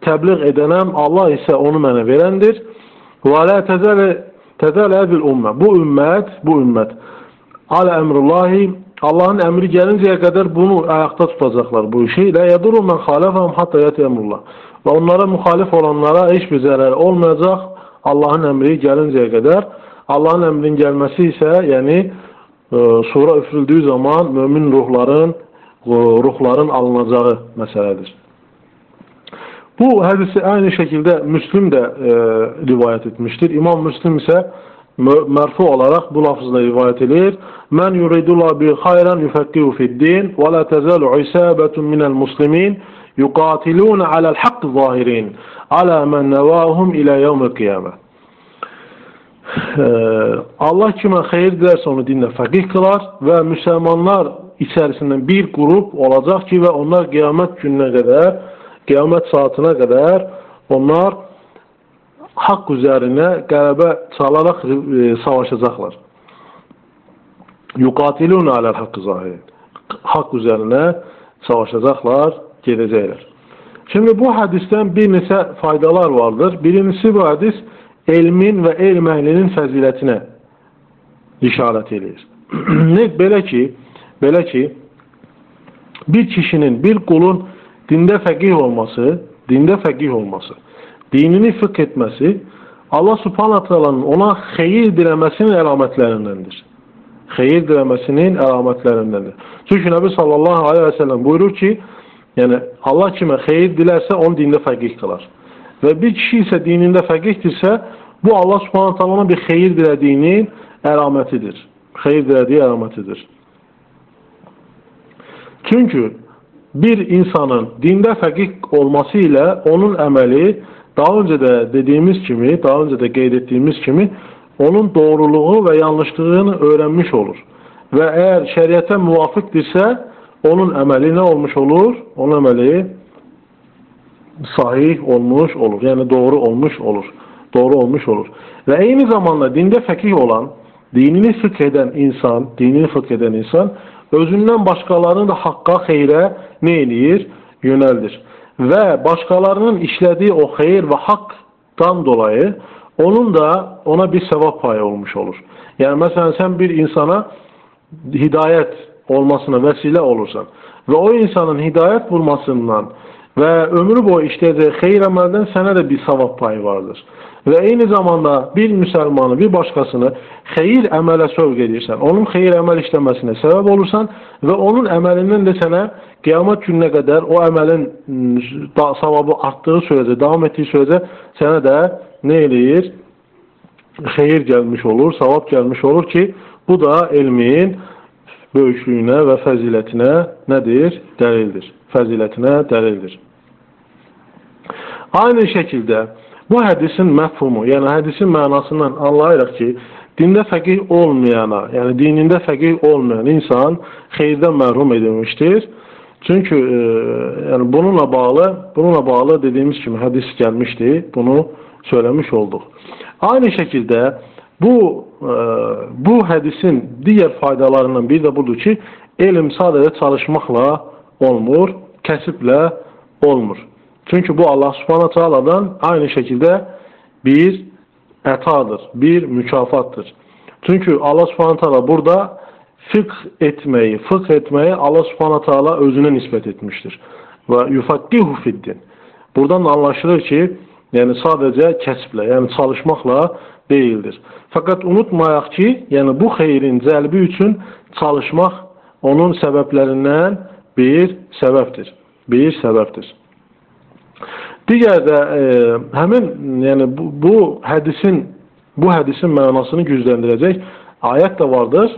təbliğ edənəm, Allah isə onu mənə verəndir. Və la təzələ bil ümmə. Bu ümmət, bu ümmət alə əmrullahi Allahın əmri gəlincəyə qədər bunu ayaqda tutacaqlar bu işi. Lə yəduru mən xalifəm hatta yəti əmrullah. Və onlara müxalif olanlara heç bir zərər olmayacaq Allahın əmri gəlincəyə qədər. Allahın əmrinin gəlməsi isə, yəni e, sura üfürüldüyü zaman mömin ruhların e, ruhların alınacağı məsələdir. Bu hədisi aynı şəkildə Müslim də e, rivayət etmişdir. İmam Müslim isə mərfu olaraq bu lafızla rivayət edir. Mən yuridullah bi xayran yufəqqihu fid-din və la təzalu isabətun minəl muslimin yuqatilun aləl haqq zahirin alə mən nəvahum ilə yevmil qiyamə. Allah kimə xeyir dilərsə onu dində fəqih qılar və müsəlmanlar içərisindən bir qrup olacaq ki və onlar qiyamət gününə qədər, qiyamət saatına qədər onlar haqq üzərinə qələbə çalaraq e, savaşacaqlar. Yuqatilun aləl haqqı zahirin. Haqq üzərinə savaşacaqlar, gedəcəklər. Şimdi bu hədisdən bir neçə faydalar vardır. Birincisi bu hədis elmin və elm əhlinin fəzilətinə işarət edir. ne belə ki, belə ki bir kişinin, bir qulun dində fəqih olması, dində fəqih olması dinini fıkh etmesi Allah subhanahu teala'nın ona xeyir diləməsinin əlamətlərindəndir. Xeyir diləməsinin əlamətlərindəndir. Çünki Nəbi sallallahu aleyhi ve sellem buyurur ki, yəni Allah kimə xeyir dilərsə onu dində fəqih qılar. Və bir kişi isə dinində fəqihdirsə, bu Allah subhanahu teala'nın bir xeyir dilədiyinin əlamətidir. Xeyir dilədiyi əlamətidir. Çünki bir insanın dində fəqih olması ilə onun əməli daha önce de dediğimiz kimi, daha önce de qeyd etdiyimiz kimi onun doğruluğu ve yanlışlığını öğrenmiş olur. Ve eğer şəriətə muvafiqdirsə, onun əməli nə olmuş olur? Onun əməli sahih olmuş olur. Yani doğru olmuş olur. Doğru olmuş olur. Ve aynı zamanda dinde fəqih olan, dinini fıkh eden insan, dinini fıkh eden insan özündən başqalarını da haqqa, xeyrə nə eləyir? Yönəldir ve başkalarının işlediği o hayır ve haktan dolayı onun da ona bir sevap payı olmuş olur. Yani mesela sen bir insana hidayet olmasına vesile olursan ve o insanın hidayet bulmasından ve ömrü boyu işlediği hayır emelden sana da bir sevap payı vardır. Ve aynı zamanda bir Müslümanı, bir başkasını hayır əmələ sövq edirsən, onun hayır əməl işləməsinə səbəb olursan və onun əməlindən də sənə qiyamət gününə qədər o əməlin savabı artdığı sürəcə, davam etdiyi sürəcə sənə də nə eləyir? Xeyir gəlmiş olur, savab gəlmiş olur ki, bu da elmin böyüklüyünə və fəzilətinə nədir? Dəlildir. Fəzilətinə dəlildir. Aynı şəkildə bu hədisin məfhumu, yəni hədisin mənasından anlayırıq ki, dində fəqih olmayana, yəni dinində fəqih olmayan insan xeyirdən məhrum edilmişdir. Çünki e, yəni bununla bağlı, bununla bağlı dediyimiz kimi hədis gəlmişdi. Bunu söyləmiş olduq. Aynı şəkildə bu e, bu hədisin digər faydalarından biri də budur ki, elm sadəcə çalışmaqla olmur, kəsiblə olmur. Çünki bu Allah Subhanahu Taala'dan aynı şəkildə bir ətadır, bir mükafatdır. Çünki Allah Subhanahu Taala burada fıkh etmeyi, fıkh etmeyi Allah subhanahu teala özüne nispet etmiştir. Ve yufakkihu fiddin. Buradan anlaşılır ki, yani sadece kesple, yani çalışmakla değildir. Fakat unutmayaq ki, yani bu xeyrin cəlbi üçün çalışmaq onun səbəblərindən bir səbəbdir. Bir səbəbdir. Digər də e, həmin yəni bu, bu hədisin bu hədisin mənasını gücləndirəcək ayət də vardır.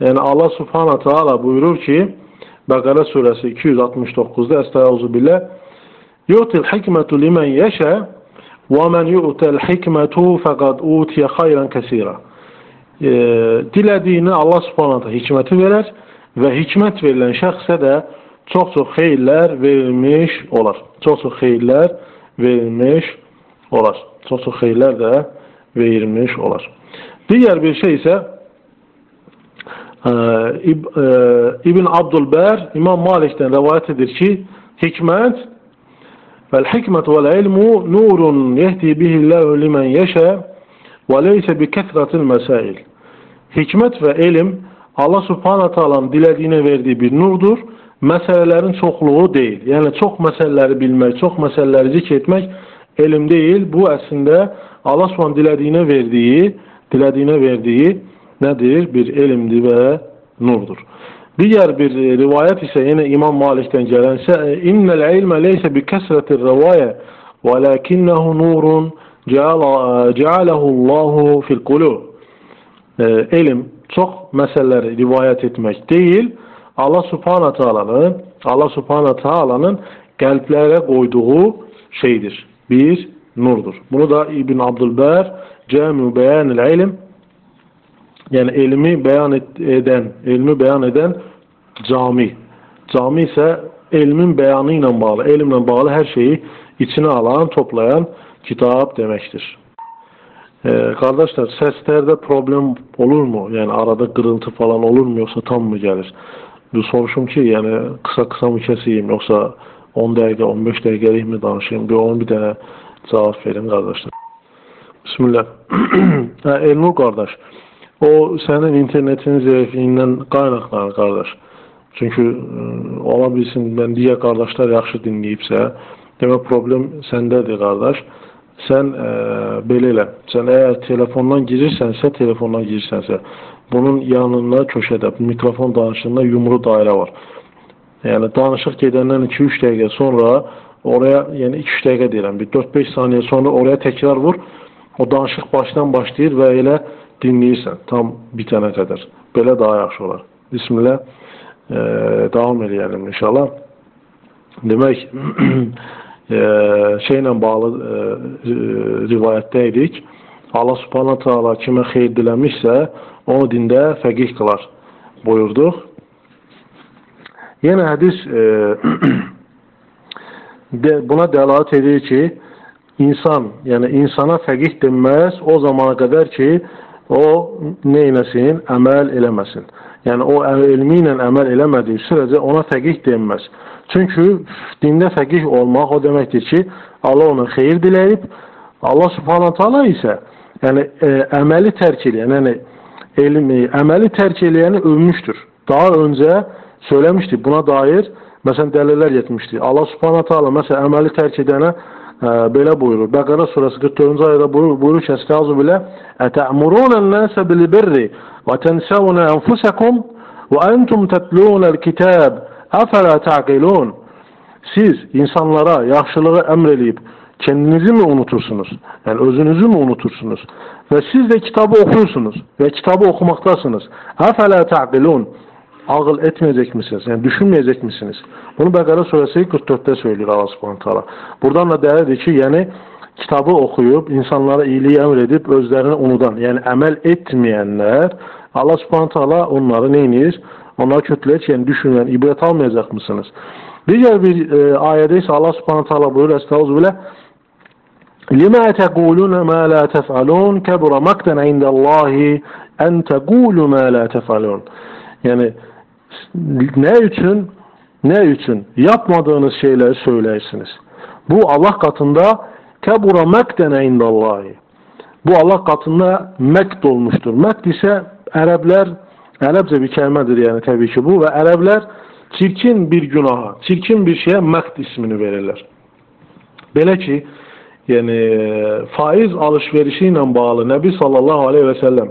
Yani Allah subhanahu teala buyurur ki Bakara suresi 269'da Estaizu billah Yu'til hikmetu limen yeşe ve men yu'tel hikmetu fekad utiye hayran kesira e, dilediğini Allah subhanahu teala hikmeti və hikmət verilən şəxsə də çox-çox xeyirlər verilmiş olar. Çox-çox xeyirlər verilmiş olar. Çox-çox xeyirlər də verilmiş olar. Digər bir şey isə ə, İb ə, İbn Abdülbər İmam Malikdən rəvayət edir ki, hikmət فالحكمة والعلم نور يهدي به الله لمن يشاء وليس بكثرة المسائل Hikmet ve ilim Allah subhanahu Taala'nın dilediğine verdiği bir nurdur. Meselelerin çokluğu değil. Yani çok meseleleri bilmek, çok meseleleri zikretmek elim değil. Bu aslında Allah subhanahu dilediğine verdiği, dilediğine verdiği nedir? Bir elimdir ve nurdur. Diğer bir rivayet ise yine İmam Malik'ten gelense innel ilme leyse bi kesretir rivaye velakinnehu nurun cealehu Allahu fil kulub. Elim çok meseleleri rivayet etmek değil, Allah Subhanahu Taala'nın Allah Subhanahu Taala'nın kalplere koyduğu şeydir. Bir nurdur. Bunu da İbn Abdülber Cami Beyanil İlim yani ilmi beyan eden, ilmi beyan eden cami. Cami ise ilmin beyanıyla bağlı, ilimle bağlı her şeyi içine alan, toplayan kitap demektir. Ee, kardeşler seslerde problem olur mu? Yani arada gırıltı falan olur mu yoksa tam mı gelir? Bir soruşum ki yani kısa kısa mı keseyim yoksa 10 dakika 15 dakikalık mi danışayım? Bir 10 bir tane cevap verin kardeşler. Bismillah. ha, Elnur kardeş. O senin internetin zevkinden qaynaqlanır kardeş. Çünkü e, ola bilsin ben diğer kardeşler yaxşı dinleyipsə, demək problem səndədir kardeş. Sen e, belə elə. Sən əgər telefondan girirsənsə, telefondan girirsənsə, bunun yanında köşədə mikrofon danışığında yumru dairə var. Yəni danışıq gedəndən 2-3 dəqiqə sonra oraya, yəni 2-3 dəqiqə deyirəm, bir 4-5 saniyə sonra oraya təkrar vur. O danışıq başdan başlayır və elə dinləyirsən tam bitənə qədər. Belə daha yaxşı olar. Bismillah. E, davam edelim inşallah. Demək şeylə bağlı e, rivayətdəydik. Allah subhanahu taala kimə xeyir diləmişsə, onu dində fəqih qılar buyurduq. Yenə hədis e, de, buna dəlalət edir ki, insan, yəni insana fəqih denməz o zamana qədər ki, o neyləsin? Əməl eləməsin. Yəni o elmi ilə əməl eləmədiyi sürəcə ona fəqih denməz. Çünki dində fəqih olmaq o deməkdir ki, Allah ona xeyir diləyib, Allah subhanahu taala isə yəni e, əməli tərk edən, yəni elmi, əməli tərk edəni övmüşdür. Daha öncə söyləmişdik buna dair məsələn dəlillər getmişdi. Allah subhanahu taala məsələn əməli tərk edənə e, belə buyurur. Bəqərə surəsi 44-cü ayədə buyurur, buyurur ki, "Estağzu bilə: "Etə'murunən-nase bil-birri və tensawna enfusakum və entum tatlunal-kitab." Afala ta'qilun. Siz insanlara yaxşılığı əmr eləyib kendinizi mi unutursunuz? Yani özünüzü mü unutursunuz? Ve siz de kitabı okuyorsunuz ve kitabı okumaktasınız. Afala ta'qilun. Ağıl etmeyecek misiniz? Yani düşünmeyecek misiniz? Bunu Bekara suresi 44'te söylüyor Allah subhanahu teala. Buradan da değerli ki yani kitabı okuyup insanlara iyiliği emredip özlerini unudan yani emel etmeyenler Allah subhanahu teala onları neyiniz? Onlar kötüler yani düşünen, ibret almayacak mısınız? Diğer bir e, ayette ise Allah subhanahu teala buyuruyor Estağfirullah لما تقولون ما لا تفعلون كبر مقتا عند الله en tegulu ma la tefalun. Yani ne için ne için yapmadığınız şeyleri söylersiniz. Bu Allah katında kebura mekten indallahi. Bu Allah katında mekt olmuştur. Mekt ise Araplar Ərəbcə bir kəlmədir yəni təbii ki bu və ərəblər çirkin bir günaha, çirkin bir şeyə məqd ismini verirlər. Belə ki, yəni faiz alışverişi bağlı Nəbi sallallahu aleyhi və səlləm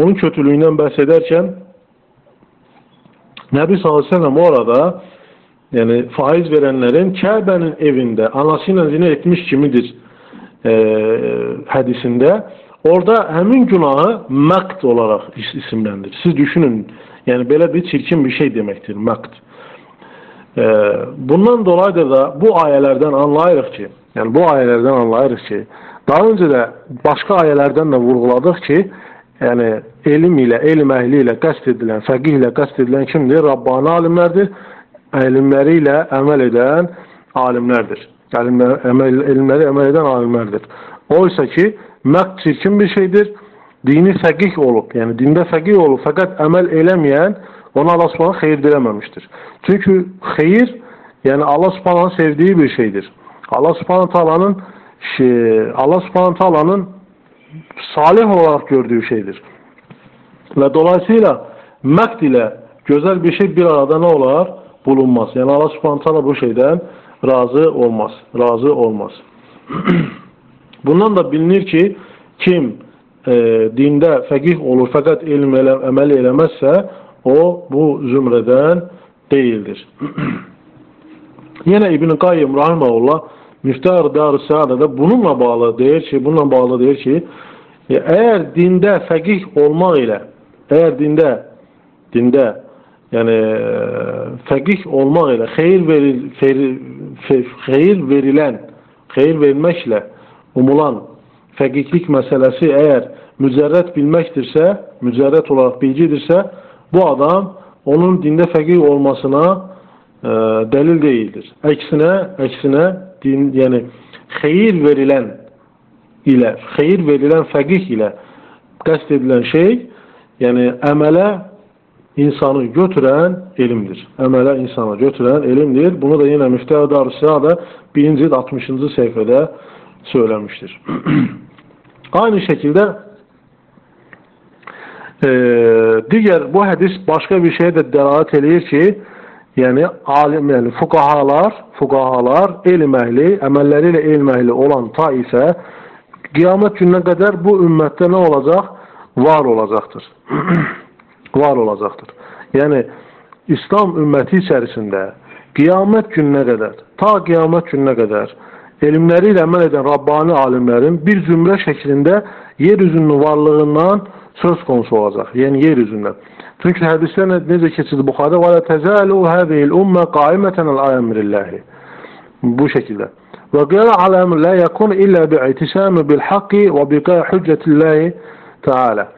onun kötülüyündən bəhs edərkən Nəbi sallallahu aleyhi və səlləm orada yəni faiz verənlərin Kəbənin evində anası ilə zinə etmiş kimidir e, hədisində Orada həmin günahı məqd olaraq isimləndirir. Siz düşünün, yəni belə bir çirkin bir şey deməkdir, məqd. E, bundan dolayı da bu ayələrdən anlayırıq ki, yəni bu ayələrdən anlayırıq ki, daha öncə də başqa ayələrdən də vurğuladıq ki, yəni elm ilə, elm əhli ilə qəsd edilən, fəqih ilə qəsd edilən kimdir? Rabbani alimlərdir. Elmləri ilə əməl edən alimlərdir. Elmləri, əməl, elmləri əməl edən alimlərdir. Oysa ki, Mək çirkin bir şeydir. Dini fəqih olub, yəni dində fəqih olub, fəqət əməl eləməyən ona Allah Subhanahu xeyir diləməmişdir. Çünki xeyir, yəni Allah Subhanahu sevdiyi bir şeydir. Allah Subhanahu Taala'nın Allah Subhanahu Taala'nın salih olarak gördüğü şeydir. Ve dolayısıyla mekd ile güzel bir şey bir arada ne olar? Bulunmaz. Yani Allah subhanahu bu şeyden razı olmaz. Razı olmaz. Bundan da bilinir ki kim e, dinde fekih olur fakat ilim ele, emel eylemezse o bu zümreden değildir. Yine İbn-i Kayyım Rahimahullah Müftahar Dar-ı Saada'da bununla bağlı deyir ki, bununla bağlı deyir ki, e, eğer dinde fekih olmak ile, eğer dinde dinde yani e, fekih olmak ile hayır veril, fer, fe, hayır verilen, hayır verilmekle umulan fəqiqlik məsələsi əgər mücərrət bilməkdirsə, mücərrət olaraq bilgidirsə, bu adam onun dində fəqiq olmasına e, dəlil deyildir. Əksinə, əksinə din, yəni xeyir verilən ilə, xeyir verilən fəqiq ilə qəsd edilən şey, yəni əmələ insanı götürən elmdir. Əmələ insana götürən elmdir. Bunu da yenə Müftəh Darüsiyyə da 1-ci 60-cı səhifədə söylenmiştir. Aynı şekilde e, diğer bu hadis başka bir şeye de delalet eləyir ki, yəni alim, yəni fuqahalar, fuqahalar elm əhli, əməlləri ilə elm əhli olan ta isə qiyamət gününə qədər bu ümmətdə nə olacaq? Var olacaqdır. var olacaqdır. Yəni İslam ümməti içərisində qiyamət gününə qədər, ta qiyamət gününə qədər elimleriyle emel eden Rabbani alimlerin bir zümre şeklinde yeryüzünün varlığından söz konusu olacak. Yani yeryüzünden. Çünkü hadisler necə keçir Buxarıda və la təzalu hadhihi ummə qaimatan ala emrillah. Bu şekilde. Emr la yakun illa bi'tisam bil haqqi ve biqa hujjatillah Teala.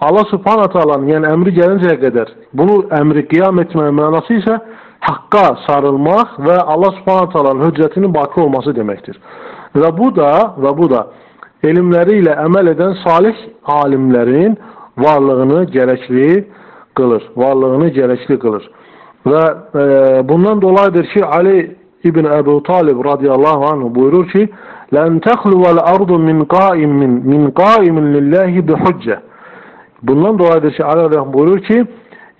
Allah Subhanahu Taala'nın yani emri gelinceye kadar bunu emri kıyam etme manası ise hakka sarılmak ve Allah Subhanahu Taala'nın hüccetinin baki olması demektir. Ve bu da ve bu da elimleriyle emel eden salih alimlerin varlığını gerekli kılır. Varlığını gerekli kılır. Ve e, bundan dolayıdır ki Ali İbn Ebu Talib radıyallahu anh buyurur ki لَنْ تَخْلُوَ الْأَرْضُ مِنْ قَائِمٍ مِنْ قَائِمٍ لِلّٰهِ بِحُجَّةِ Bundan dolayıdır ki Ali buyurur ki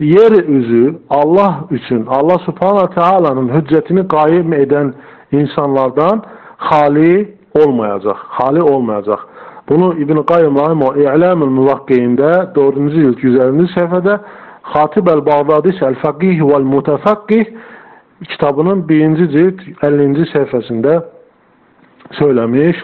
yeryüzü Allah için Allah subhanahu teala'nın hüccetini kaim eden insanlardan hali olmayacak. Hali olmayacak. Bunu İbn-i Qayyum Rahim o İ'lam-ül Muvakki'inde 4. yıl 150. sayfada Hatib el-Bağdadis el-Fakih vel-Mutefakkih kitabının 1. cilt 50. sayfasında söylemiş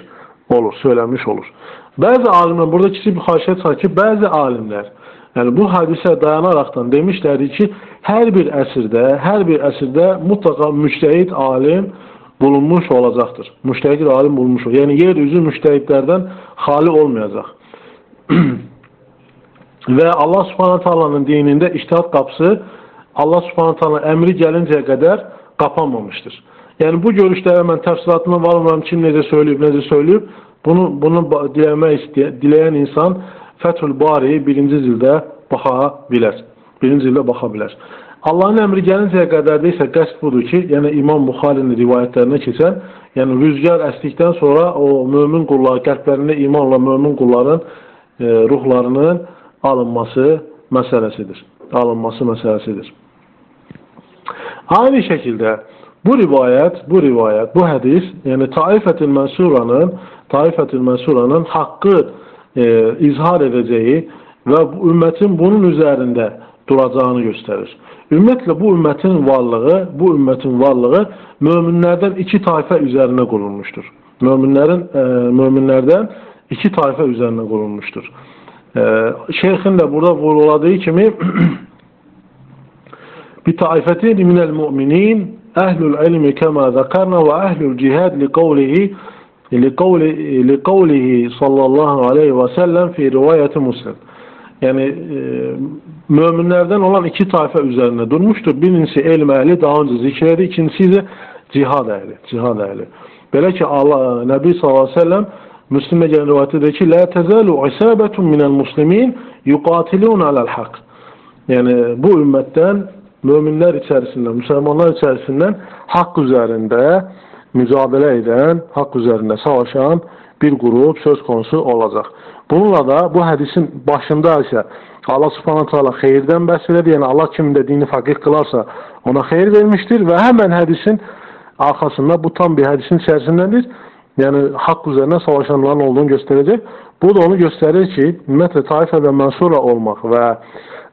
olur, söylemiş olur. Bazı alimler, burada küçük bir haşiyet var ki, bazı alimler, Yəni bu hadisə dayanaraqdan demişlərdir ki, hər bir əsrdə, hər bir əsrdə mütləqa müctəhid alim bulunmuş olacaqdır. Müctəhid alim bulunmuş olacaq. Yəni yer üzü müctəhidlərdən xali olmayacaq. Və Allah Subhanahu taalanın dinində ictihad qapısı Allah Subhanahu taala əmri gəlincəyə qədər qapanmamışdır. Yəni bu görüşlərə mən təfsilatına varmıram kim necə söyləyib, necə söyləyib. Bunu bunu diləmək istəyən, diləyən insan Fethül Bari'yi birinci zildə baxa bilər. Birinci zildə baxa bilər. Allahın əmri gəlincəyə qədər də isə qəsd budur ki, yəni İmam Buxarinin rivayətlərinə keçən, yəni rüzgar əsdikdən sonra o mömin qullar, qəlblərində imanla mömin qulların e, ruhlarının alınması məsələsidir. Alınması məsələsidir. Aynı şəkildə bu rivayət, bu rivayət, bu hədis, yəni Taifətil Mənsuranın, Taifətil Mənsuranın haqqı e, izhar edəcəyi və ümmətin bunun üzərində duracağını göstərir. Ümumiyyətlə bu ümmətin varlığı, bu ümmətin varlığı möminlərdən iki tayfə üzərinə qurulmuşdur. Möminlərin e, möminlərdən iki tayfə üzərinə qurulmuşdur. E, şeyxin də burada vuruladığı kimi bir taifetin minel mu'minin ehlul ilmi kema zakarna ve ehlul cihad li kavlihi لقوله sallallahu aleyhi ve sellem fi rivayeti Muslim. Yani e, müminlerden olan iki tayfa üzerine durmuştur. Birincisi ilm ehli daha önce zikredi. İkincisi de cihad ehli. Cihad ehli. Böyle ki Allah, Nebi sallallahu aleyhi ve sellem Müslim'e gelen rivayette de ki La tezalu isabetun minel muslimin yuqatilun alel hak. Yani bu ümmetten müminler içerisinden, Müslümanlar içerisinden hak üzerinde mücadele eden, hak üzerinde savaşan bir grup söz konusu olacak. Bununla da bu hadisin başında ise Allah subhanahu teala xeyirdən bəhs edir. Yəni Allah kimin də dini faqih qılarsa ona xeyir vermiştir və həmən hədisin arxasında bu tam bir hədisin içərisindədir. Yəni haqq üzərinə savaşanların olduğunu göstərəcək. Bu da onu göstərir ki, ümumiyyətlə taifə və mənsura olmaq və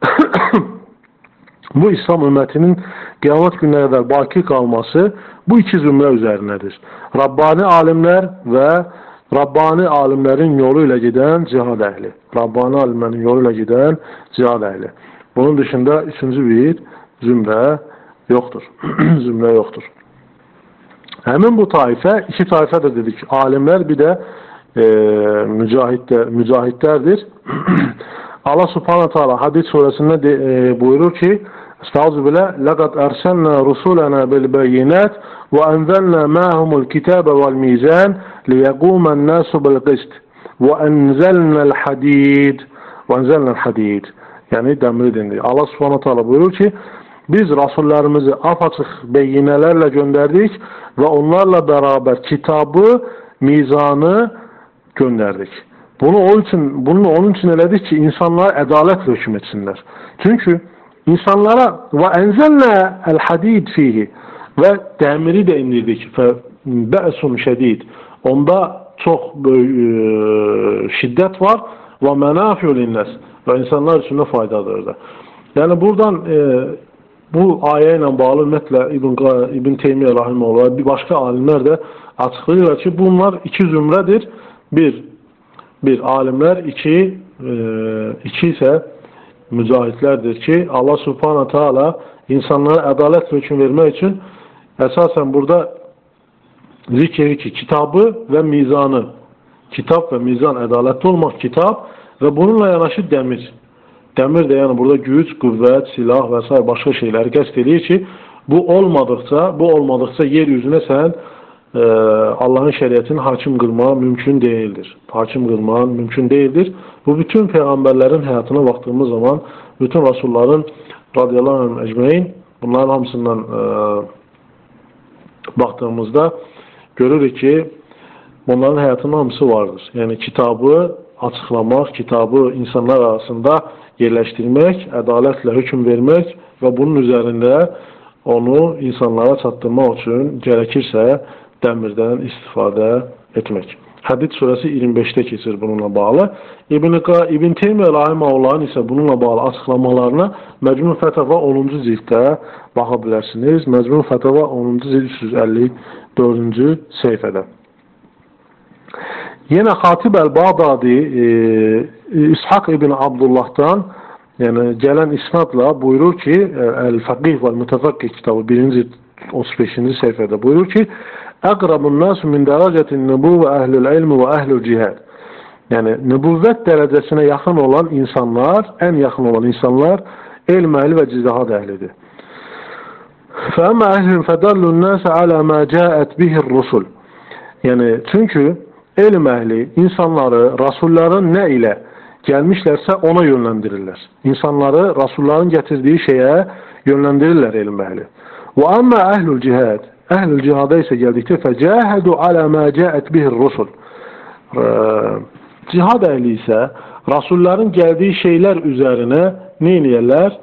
bu İslam ümmətinin qiyamət gününə qədər baki qalması bu iki zümrə üzərindədir. Rabbani alimlər və Rabbani alimlərin yolu ilə gedən cihad əhli. Rabbani alimlərin yolu ilə gedən cihad əhli. Bunun dışında üçüncü bir zümrə yoxdur. zümrə yoxdur. Həmin bu taifə, iki taifə də dedik. Alimlər bir də e, mücahidlər, mücahidlərdir. Allah subhanahu taala hadis surəsində de, e, buyurur ki, Estağfirullah billah, laqad arsalna rusulana bil bayinat ve enzelna ma'humul kitaba vel mizan liyaquma an-nasu bil qist ve enzelna'l hadid ve enzelna'l hadid. Yani demir dendi. Allah subhanahu taala buyurur ki, biz rasullarımızı apaçıq beyinələrlə göndərdik və onlarla beraber kitabı, mizanı gönderdik. Bunu onun için, bunu onun için elədik ki, insanlar ədalətlə hüküm etsinlər. Çünkü insanlara ve enzelne el hadid fihi ve demiri de indirdik. Fe be'sun şedid. Onda çok e, şiddet var ve menafi'u linnes ve insanlar için de faydadır da. Yani buradan e, bu ayə ilə bağlı ümumiyyətlə İbn, İbn Teymiyyə rahimehullah bir başqa alimlər də açıqlayırlar ki, bunlar iki zümrədir. Bir bir alimlər, iki e, iki isə mücahidlərdir ki, Allah Subhanahu Taala insanlara ədalət hökm vermək üçün əsasən burada zikr edir ki, kitabı və mizanı, kitab və mizan ədalətli olmaq kitab və bununla yanaşı dəmir. Dəmir də yəni burada güc, qüvvət, silah başqa şeyləri qəsd edir ki, bu olmadıqca, bu olmadıqca yer üzünə sən e, Allahın şəriətini hakim qılmaq mümkün deyildir. Hakim qılmaq mümkün deyildir. Bu bütün peyğəmbərlərin həyatına baxdığımız zaman, bütün rasulların radiyallahu anh əcməyin bunların hamısından e, baxdığımızda görürük ki, onların həyatının hamısı vardır. Yəni kitabı açıqlamaq, kitabı insanlar arasında yerləşdirmək, ədalətlə hökm vermək və bunun üzərində onu insanlara çatdırmaq üçün gərəkirsə dəmirdən istifadə etmək. Hədid surəsi 25-də keçir bununla bağlı. İbn, İbn Teymiyyə Rahiməullahın isə bununla bağlı açıqlamalarına Məcmun Fətəva 10-cu cilddə baxa bilərsiniz. Məcmun Fətəva 10-cu cild 354-cü səhifədə. Yenə Xatib Əl-Bağdadi e, İshak ibn Abdullah'dan yəni gələn isnadla buyurur ki, Əl-Faqih və Mütəfəqqih kitabı 1-ci 35-ci səhifədə buyurur ki, Əqrabun nas min dərəcətin nübuvvə əhlül ilmi və əhlül cihad. Yəni nübüvvət dərəcəsinə yaxın olan insanlar, ən yaxın olan insanlar elm əhli və cihad əhlidir. Fəəmmə əhlün fədəllun nəsə alə mə cəət bihir rusul. Yəni çünki elm əhli insanları rasulların nə ilə gəlmişlərsə ona yönləndirirlər. İnsanları rasulların gətirdiyi şeyə yönləndirirlər elm əhli. Və amma əhlül əhlül cihada isə gəldikdə fəcəhədu alə mə cəət bihir rusul. Cihad əhli isə rasulların gəldiyi şeylər üzərinə nə eləyərlər?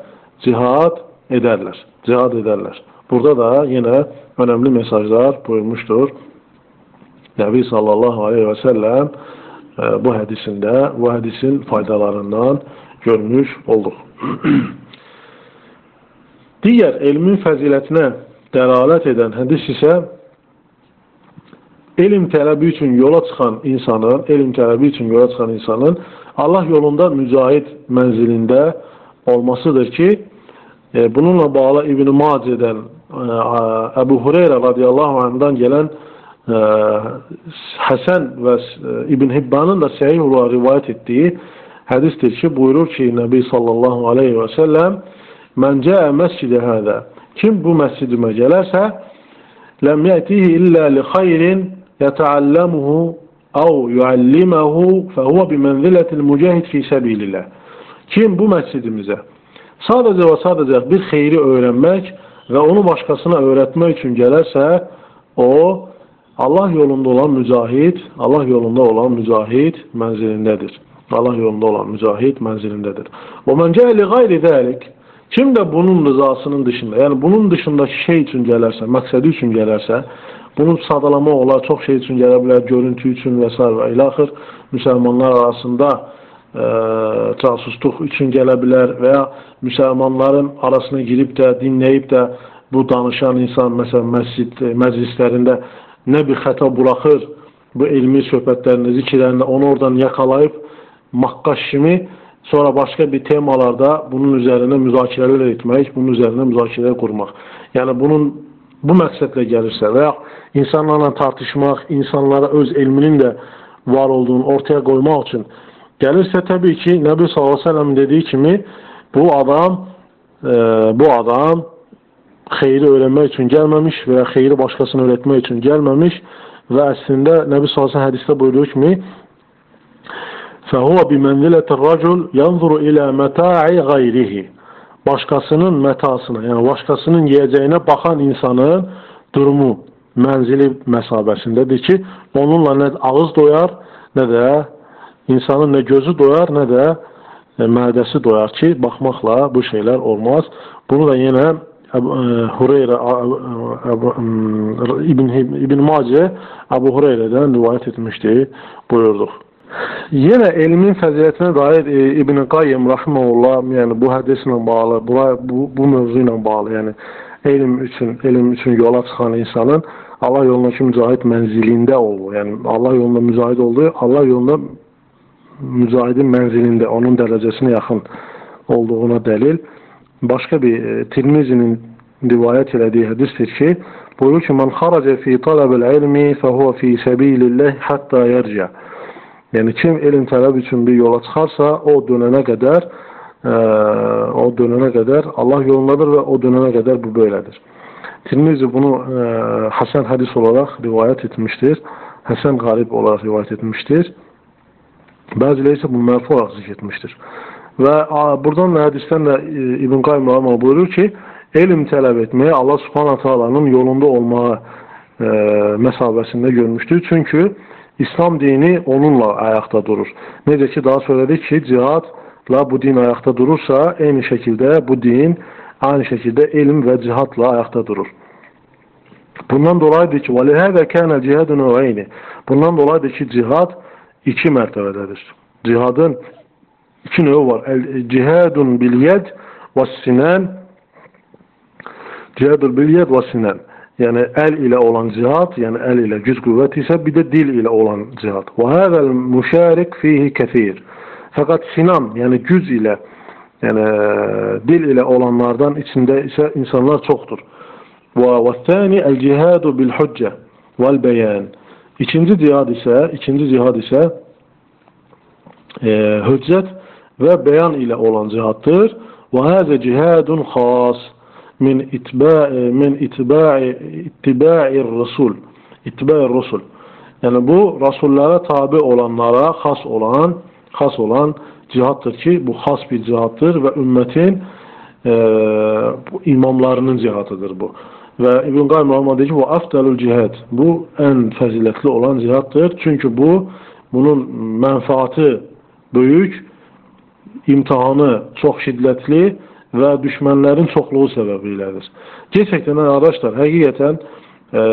Cihad edərlər. Cihad edərlər. Burada da yenə önəmli mesajlar buyurmuşdur. Nəbi sallallahu aleyhi və səlləm bu hədisində bu hədisin faydalarından görmüş olduq. Digər elmin fəzilətinə dəlalət edən hədis isə elm tələbi üçün yola çıxan insanın, elm tələbi üçün yola çıxan insanın Allah yolunda mücahid mənzilində olmasıdır ki, e, bununla bağlı İbn-i Mace'dən e, Əbu Hureyra radiyallahu anhdan gələn Həsən və İbn Hibbanın da səhih olaraq rivayət etdiyi hədisdir ki, buyurur ki, Nəbi sallallahu aleyhi və səlləm Mən cəə məscidə hədə Kim bu məscidimə gələrsə, ləm yətihi illə li xayrin yətəalləmuhu əv yuəlliməhu fəhuvə bimənzilətil mücahid fi səbilillah. Kim bu məscidimizə sadəcə və sadəcə bir xeyri öyrənmək və onu başqasına öyrətmək üçün gələrsə, o, Allah yolunda olan mücahid, Allah yolunda olan mücahid mənzilindədir. Allah yolunda olan mücahid mənzilindədir. Və məncə li qayri dəlik, kim də bunun rızasının dışında, yəni bunun dışındakı şey üçün gələrsə, məqsədi üçün gələrsə, bunu sadalamaq olar, çox şey üçün gələ bilər, görüntü üçün və s. və ilaxır müsəlmanlar arasında e, casusluq üçün gələ bilər və ya müsəlmanların arasına girib də, dinləyib də bu danışan insan, məsələn, məscid, məclislərində nə bir xəta buraxır, bu elmi söhbətlərində, zikirlərində onu oradan yakalayıb maqqaş kimi sonra başqa bir temalarda bunun üzərində müzakirələr etmək, bunun üzərində müzakirələr qurmaq. Yəni bunun bu məqsədlə gəlirsə və ya insanlarla tartışmaq, insanlara öz elminin də var olduğunu ortaya qoymaq üçün gəlirsə təbii ki, Nəbi sallallahu dediyi kimi bu adam e, bu adam xeyri öyrənmək üçün gəlməmiş və ya xeyri başqasına öyrətmək üçün gəlməmiş və əslində Nəbi sallallahu hədisdə buyurduğu kimi فهو بمنزلة الرجل ينظر إلى متاع غيره başqasının mətasına, yəni başqasının yeyəcəyinə baxan insanın durumu mənzili məsabəsindədir ki, onunla nə ağız doyar, nə də insanın nə gözü doyar, nə də e, mədəsi doyar ki, baxmaqla bu şeylər olmaz. Bunu da yenə e, Hureyra İbn İbn Macə Əbu Hureyrədən rivayet etmişdi, buyurduq. Yenə elmin fəzilətinə dair e, İbn Qayyim rahmeullah, yəni bu hədislə bağlı, bu bu, bu mövzu bağlı, yəni elm üçün, elm üçün yola çıxan insanın Allah yolundakı mücahid mənzilində olur. Yəni Allah yolunda mücahid olduğu, Allah yolunda mücahidin mənzilində, onun dərəcəsinə yaxın olduğuna dəlil. Başqa bir e, Tirmizinin rivayət elədiyi hədisdir ki, buyurur ki, "Men xaraca fi talabil ilmi fehuve fi sabilillah hatta yerca." Yəni kim elm tələb üçün bir yola çıxarsa, o dönənə qədər ə, e, o dönənə qədər Allah yolundadır və o dönənə qədər bu belədir. Tirmizi bunu ə, e, Hasan hədis olaraq rivayət etmişdir. Həsən qarib olaraq rivayət etmişdir. Bəziləri isə bu mərfu olaraq zikr etmişdir. Və a, buradan da hədisdən də e, İbn Qayyim Rəhmə buyurur ki, elm tələb etməyə Allah Subhanahu taalanın yolunda olmağı e, məsabəsində görmüşdür. Çünki İslam dini onunla ayaqda durur. Necə ki, daha söylədik ki, cihadla bu din ayaqda durursa, eyni şəkildə bu din aynı şəkildə elm və cihadla ayaqda durur. Bundan dolayıdır ki, وَلِهَذَا كَانَ الْجِهَادُ نُوَيْنِ Bundan dolayıdır ki, cihad iki mərtəbədədir. Cihadın iki növü var. Cihadun bil yed və sinan Cihadul bil yed və yəni əl ilə olan cihad, yəni əl ilə güc qüvvət isə bir də dil ilə olan cihad. Və həzəl müşərik fihi kəthir. Fəqət sinan, yəni güc ilə, yəni dil ilə olanlardan içində isə insanlar çoxdur. Və və thani el-cihadu bil hüccə vəl bəyan. İkinci cihad isə, ikinci cihad isə e, hüccət və bəyan ilə olan cihaddır. Və həzə cihadun xas min itba'i min itba'i ittiba'i Rasul. İttiba'i Rasul. Yəni bu rasullara tabe olanlara xas olan, xas olan cihaddır ki, bu xas bir cihaddır və ümmətin e, bu imamlarının cihadıdır bu. Və İbn Qayyim Rəhmə deyir ki, bu afdalul cihad. Bu ən fəzilətli olan cihaddır. Çünki bu bunun mənfaatı böyük, imtihanı çox şiddətli və düşmənlərin çoxluğu səbəbiylədir. Gerçəkdən arkadaşlar, həqiqətən e,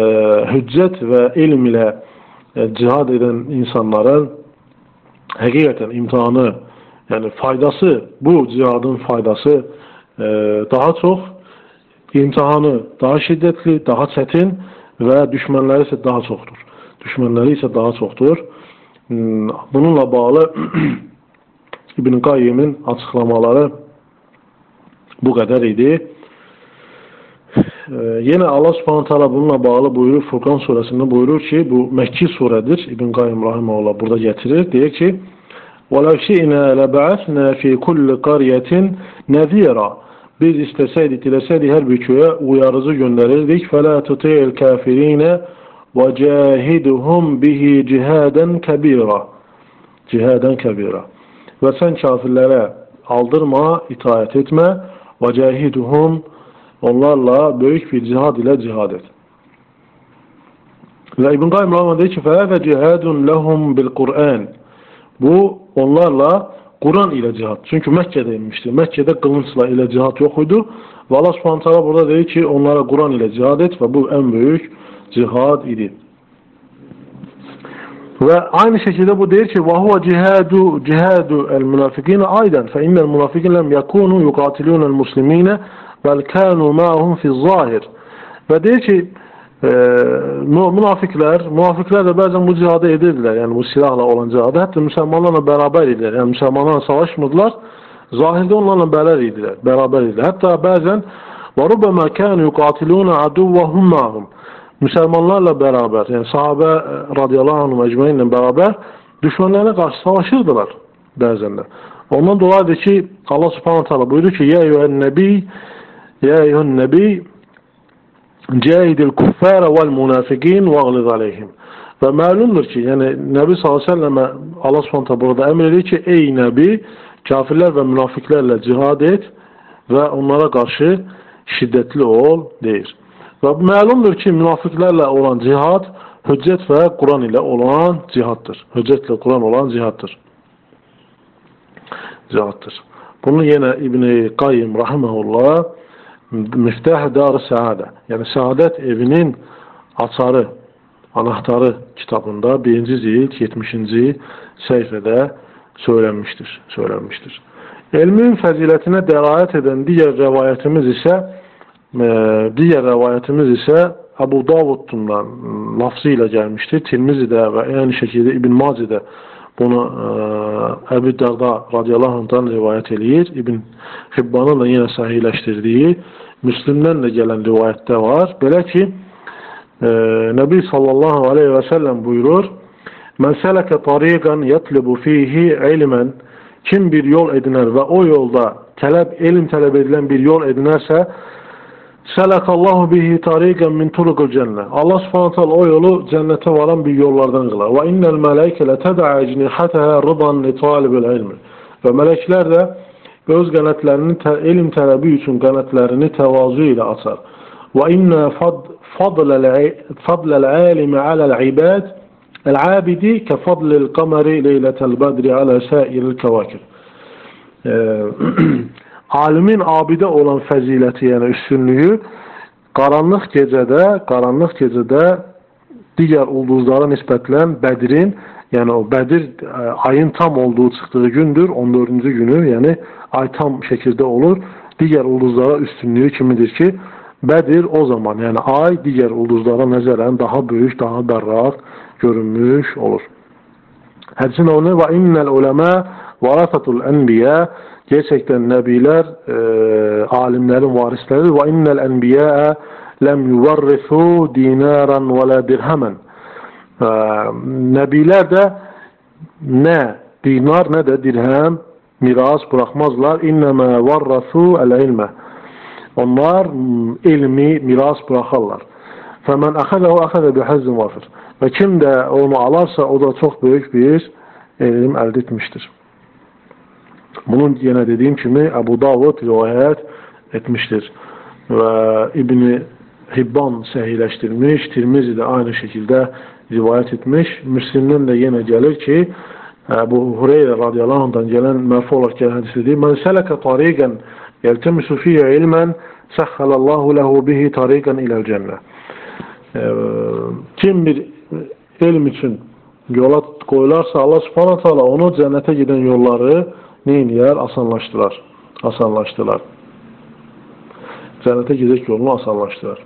hüccət və elm ilə e, cihad edən insanların həqiqətən imtihanı, yəni faydası, bu cihadın faydası e, daha çox, imtihanı daha şiddətli, daha çətin və düşmənləri isə daha çoxdur. Düşmənləri isə daha çoxdur. Hmm, bununla bağlı İbn Qayyimin açıqlamaları bu qədər idi. Ee, yenə Allah Subhanahu taala bununla bağlı buyurur Furqan surəsində buyurur ki, bu Məkki surədir. İbn Qayyim rahimehullah burada gətirir. Deyir ki: "Və şi'na lab'asna fi kulli qaryatin nazira." Biz istəsəydik, diləsəydik hər bir köyə uyarıcı göndərirdik. "Fəla tuti'il kafirinə وَجَاهِدُهُمْ بِهِ cihaden kebira. Cihaden kebira. Ve sen kafirlere aldırma, itaat etme. وَجَاهِدُهُمْ Onlarla büyük bir cihad ile cihad et. Ve İbn Qayyim Rahman diyor ki فَهَذَا cihadun لَهُمْ بِالْقُرْآنِ Bu onlarla Kur'an ile cihad. Çünkü Mekke'de inmişti. Mekke'de kılıçla ile cihad yok idi. Ve Allah subhanahu teala burada diyor ki onlara Kur'an ile cihad et ve bu en büyük cihad idi. Ve aynı şekilde bu der ki وَهُوَ cihadu cihadu el-münafikine aydan فَاِنَّ الْمُنَافِقِينَ لَمْ يَكُونُوا يُقَاتِلُونَ الْمُسْلِمِينَ بَلْ كَانُوا مَعَهُمْ فِي الظَّاهِرِ Ve der ki e, münafıklar, münafıklar da bazen bu cihadı edirdiler. Yani bu silahla olan cihadı. Hatta Müslümanlarla beraber idiler. Yani Müslümanlarla savaşmadılar. Zahirde onlarla beraber idiler. Beraber idiler. Hatta bazen وَرُبَّمَا كَانُوا يُقَاتِلُونَ عَدُوَّهُمْ مَعَهُمْ Müslümanlarla beraber, yani sahabe e, radıyallahu anh ecmainle beraber düşmanlarına karşı savaşırdılar bazen de. Ondan dolayıdır ki Allah subhanahu teala buyurdu ki Ya eyyühen nebi Ya eyyühen nebi Cahidil kuffara vel munafikin ve aleyhim. Ve malumdur ki yani Nebi sallallahu aleyhi ve selleme Allah subhanahu burada emrediyor ki ey Nebi kafirler ve münafıklarla cihad et ve onlara karşı şiddetli ol deyir. Ve malumdur ki münafıklarla olan cihad hüccet ve Kur'an ile olan cihattır. Hüccetle Kur'an olan cihattır. Cihattır. Bunu yine İbn-i Kayyım rahimahullah Miftah Dar Saade yani Saadet evinin açarı, anahtarı kitabında birinci cilt 70. sayfada söylenmiştir. söylenmiştir. Elmin faziletine derayet eden diğer rivayetimiz ise e, diğer rivayetimiz ise Abu Davud'dan lafzıyla gelmiştir. Tirmizi'de ve aynı şekilde İbn Mazi'de bunu e, Ebu Darda radıyallahu anh'tan rivayet edilir. İbn Hibban'ın da yine sahihleştirdiği Müslim'den de gelen rivayette var. Böyle ki e, Nebi sallallahu aleyhi ve sellem buyurur Men seleke tariqan yatlubu fihi ilmen kim bir yol ediner ve o yolda talep, ilim talep edilen bir yol edinerse selakallahu bihi tariqan min turukul cennet. Allah subhanahu teala o yolu cennete varan bir yollardan kılar. Ve innel melaike leted'a ecnihataha rıdan li talibil ilmi. Ve melekler de öz qanatlarını elm tələbi üçün qanatlarını təvazu ilə açar. Və inna fadləl alimi aləl ibad el-abidi ke fadlil qamari leyletel badri ala sairil kevakir. Alimin abide olan fəziləti, yəni üstünlüyü qaranlıq gecədə, qaranlıq gecədə digər ulduzlara nisbətlən Bədirin, yəni o Bədir ayın tam olduğu çıxdığı gündür, 14-cü günü, yəni ay tam şəkildə olur. Digər ulduzlara üstünlüyü kimidir ki, Bədir o zaman, yəni ay digər ulduzlara nəzərən daha böyük, daha berrak görünmüş olur. Hədisin onu və innəl uləmə varasatul ənbiyə gerçəkdən nəbilər e, alimlərin varisləridir və innəl ənbiyə ləm yuvarrisu dinaran və la dirhəmən e, nəbilər də nə dinar nə də dirhəm miras bırakmazlar. İnnemâ varrasu el ilme. Onlar ilmi miras bırakarlar. Femen ahadehu ahade bihazzin vafir. Ve kim de onu alarsa o da çok büyük bir ilim elde etmiştir. Bunun yine dediğim gibi Ebu Davud rivayet etmiştir. Ve İbni Hibban sehileştirmiş, Tirmizi de aynı şekilde rivayet etmiş. Müslim'den de yine gelir ki Ebu Hureyre radıyallahu anh'dan gelen merfu olarak gelen hadisi değil. Men seleke tariqen yeltemisu fiye ilmen sehhalallahu lehu bihi tariqen ilel cennet. Kim bir ilm için yola koyularsa Allah subhanahu teala onu cennete giden yolları neyin yer? Asanlaştılar. Asanlaştılar. Cennete gidecek yolunu asanlaştılar.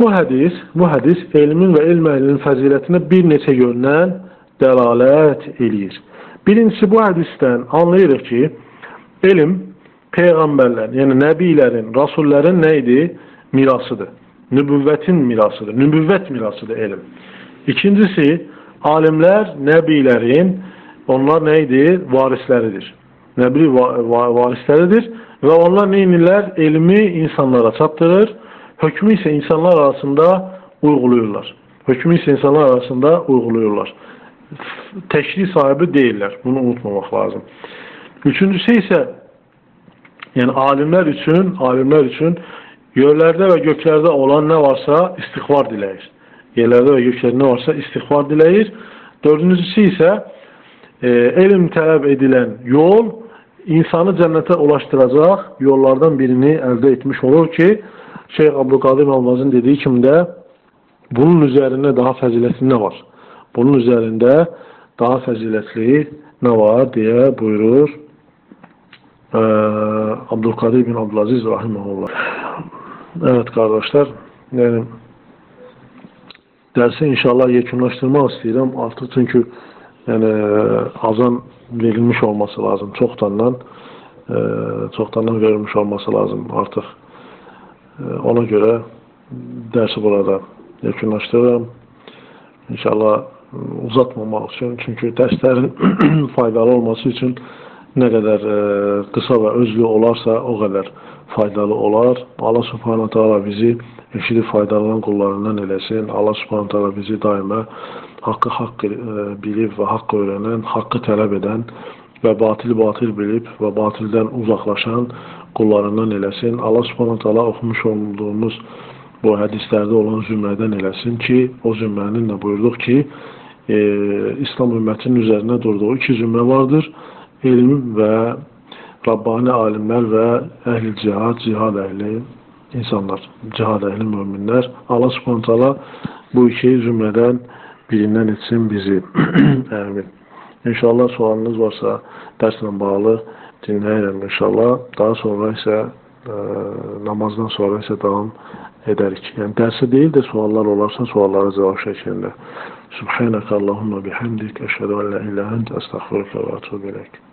Bu hadis, bu hadis ilmin ve ilm ehlinin faziletine bir neçə yöndən dəlalət eləyir. Birincisi bu hədisdən anlayırıq ki, elm peyğəmbərlərin, yəni nəbilərin, rasullərin nə idi? Mirasıdır. Nübüvvətin mirasıdır. Nübüvvət mirasıdır elm. İkincisi, alimlər nəbilərin, onlar nə idi? Varisləridir. Nəbi varisləridir və onlar nə edirlər? Elmi insanlara çatdırır, hökmü isə insanlar arasında uyğuluyurlar. hökmü isə insanlar arasında uyguluyorlar. Təşri sahibi değiller. Bunu unutmamak lazım. Üçüncüsü ise yani alimler için, alimler için yerlerde ve göklerde olan ne varsa istihbar dileyir. Yerlerde ve göklerde ne varsa istihbar dileyir. Dördüncüsü ise e, elm talep edilen yol insanı cennete ulaştıracak yollardan birini elde etmiş olur ki Şeyh Abdülkadir Almaz'ın dediği kimi de bunun üzerine daha faziletli ne var? Bunun üzerinde daha faziletli ne var diye buyurur ee, Abdülkadir bin Abdülaziz Rahimahullah. Evet kardeşler yani dersi inşallah yekunlaştırmak istedim. Artık çünkü yəni e, azan verilmiş olması lazım. Çoxdandan e, çoxdandan verilmiş olması lazım. Artıq e, ona görə dərsi burada yekunlaşdırıram. İnşallah e, uzatmamaq üçün, çünki dərslərin faydalı olması üçün nə qədər e, qısa və özlü olarsa, o qədər faydalı olar. Allah subhanahu taala bizi eşidib faydalanan qullarından eləsin. Allah subhanahu taala bizi daima haqqı haqq e, bilib və haqq öyrənən, haqqı tələb edən və batili batil bilib və batildən uzaqlaşan qullarından eləsin. Allah subhanahu taala oxumuş olduğumuz bu hədislərdə olan zümrədən eləsin ki, o zümrənin də buyurduq ki, e, İslam ümmətinin üzərinə durduğu iki zümrə vardır. Elm və Rabbani alimlər və əhl-i cihad, cihad əhli insanlar, cihad əhli möminlər. Allah subhanahu taala bu iki zümrədən birindən etsin bizi. Əmin. İnşallah sualınız varsa dərslə bağlı dinləyirəm inşallah. Daha sonra isə ə, namazdan sonra isə davam edərik. Yəni dərsi deyil də suallar olarsa suallara cavab şəklində. Subhanakallahumma bihamdik, əşhədu an la ilaha illa əntə, əstəğfiruka və etûbü ilayk.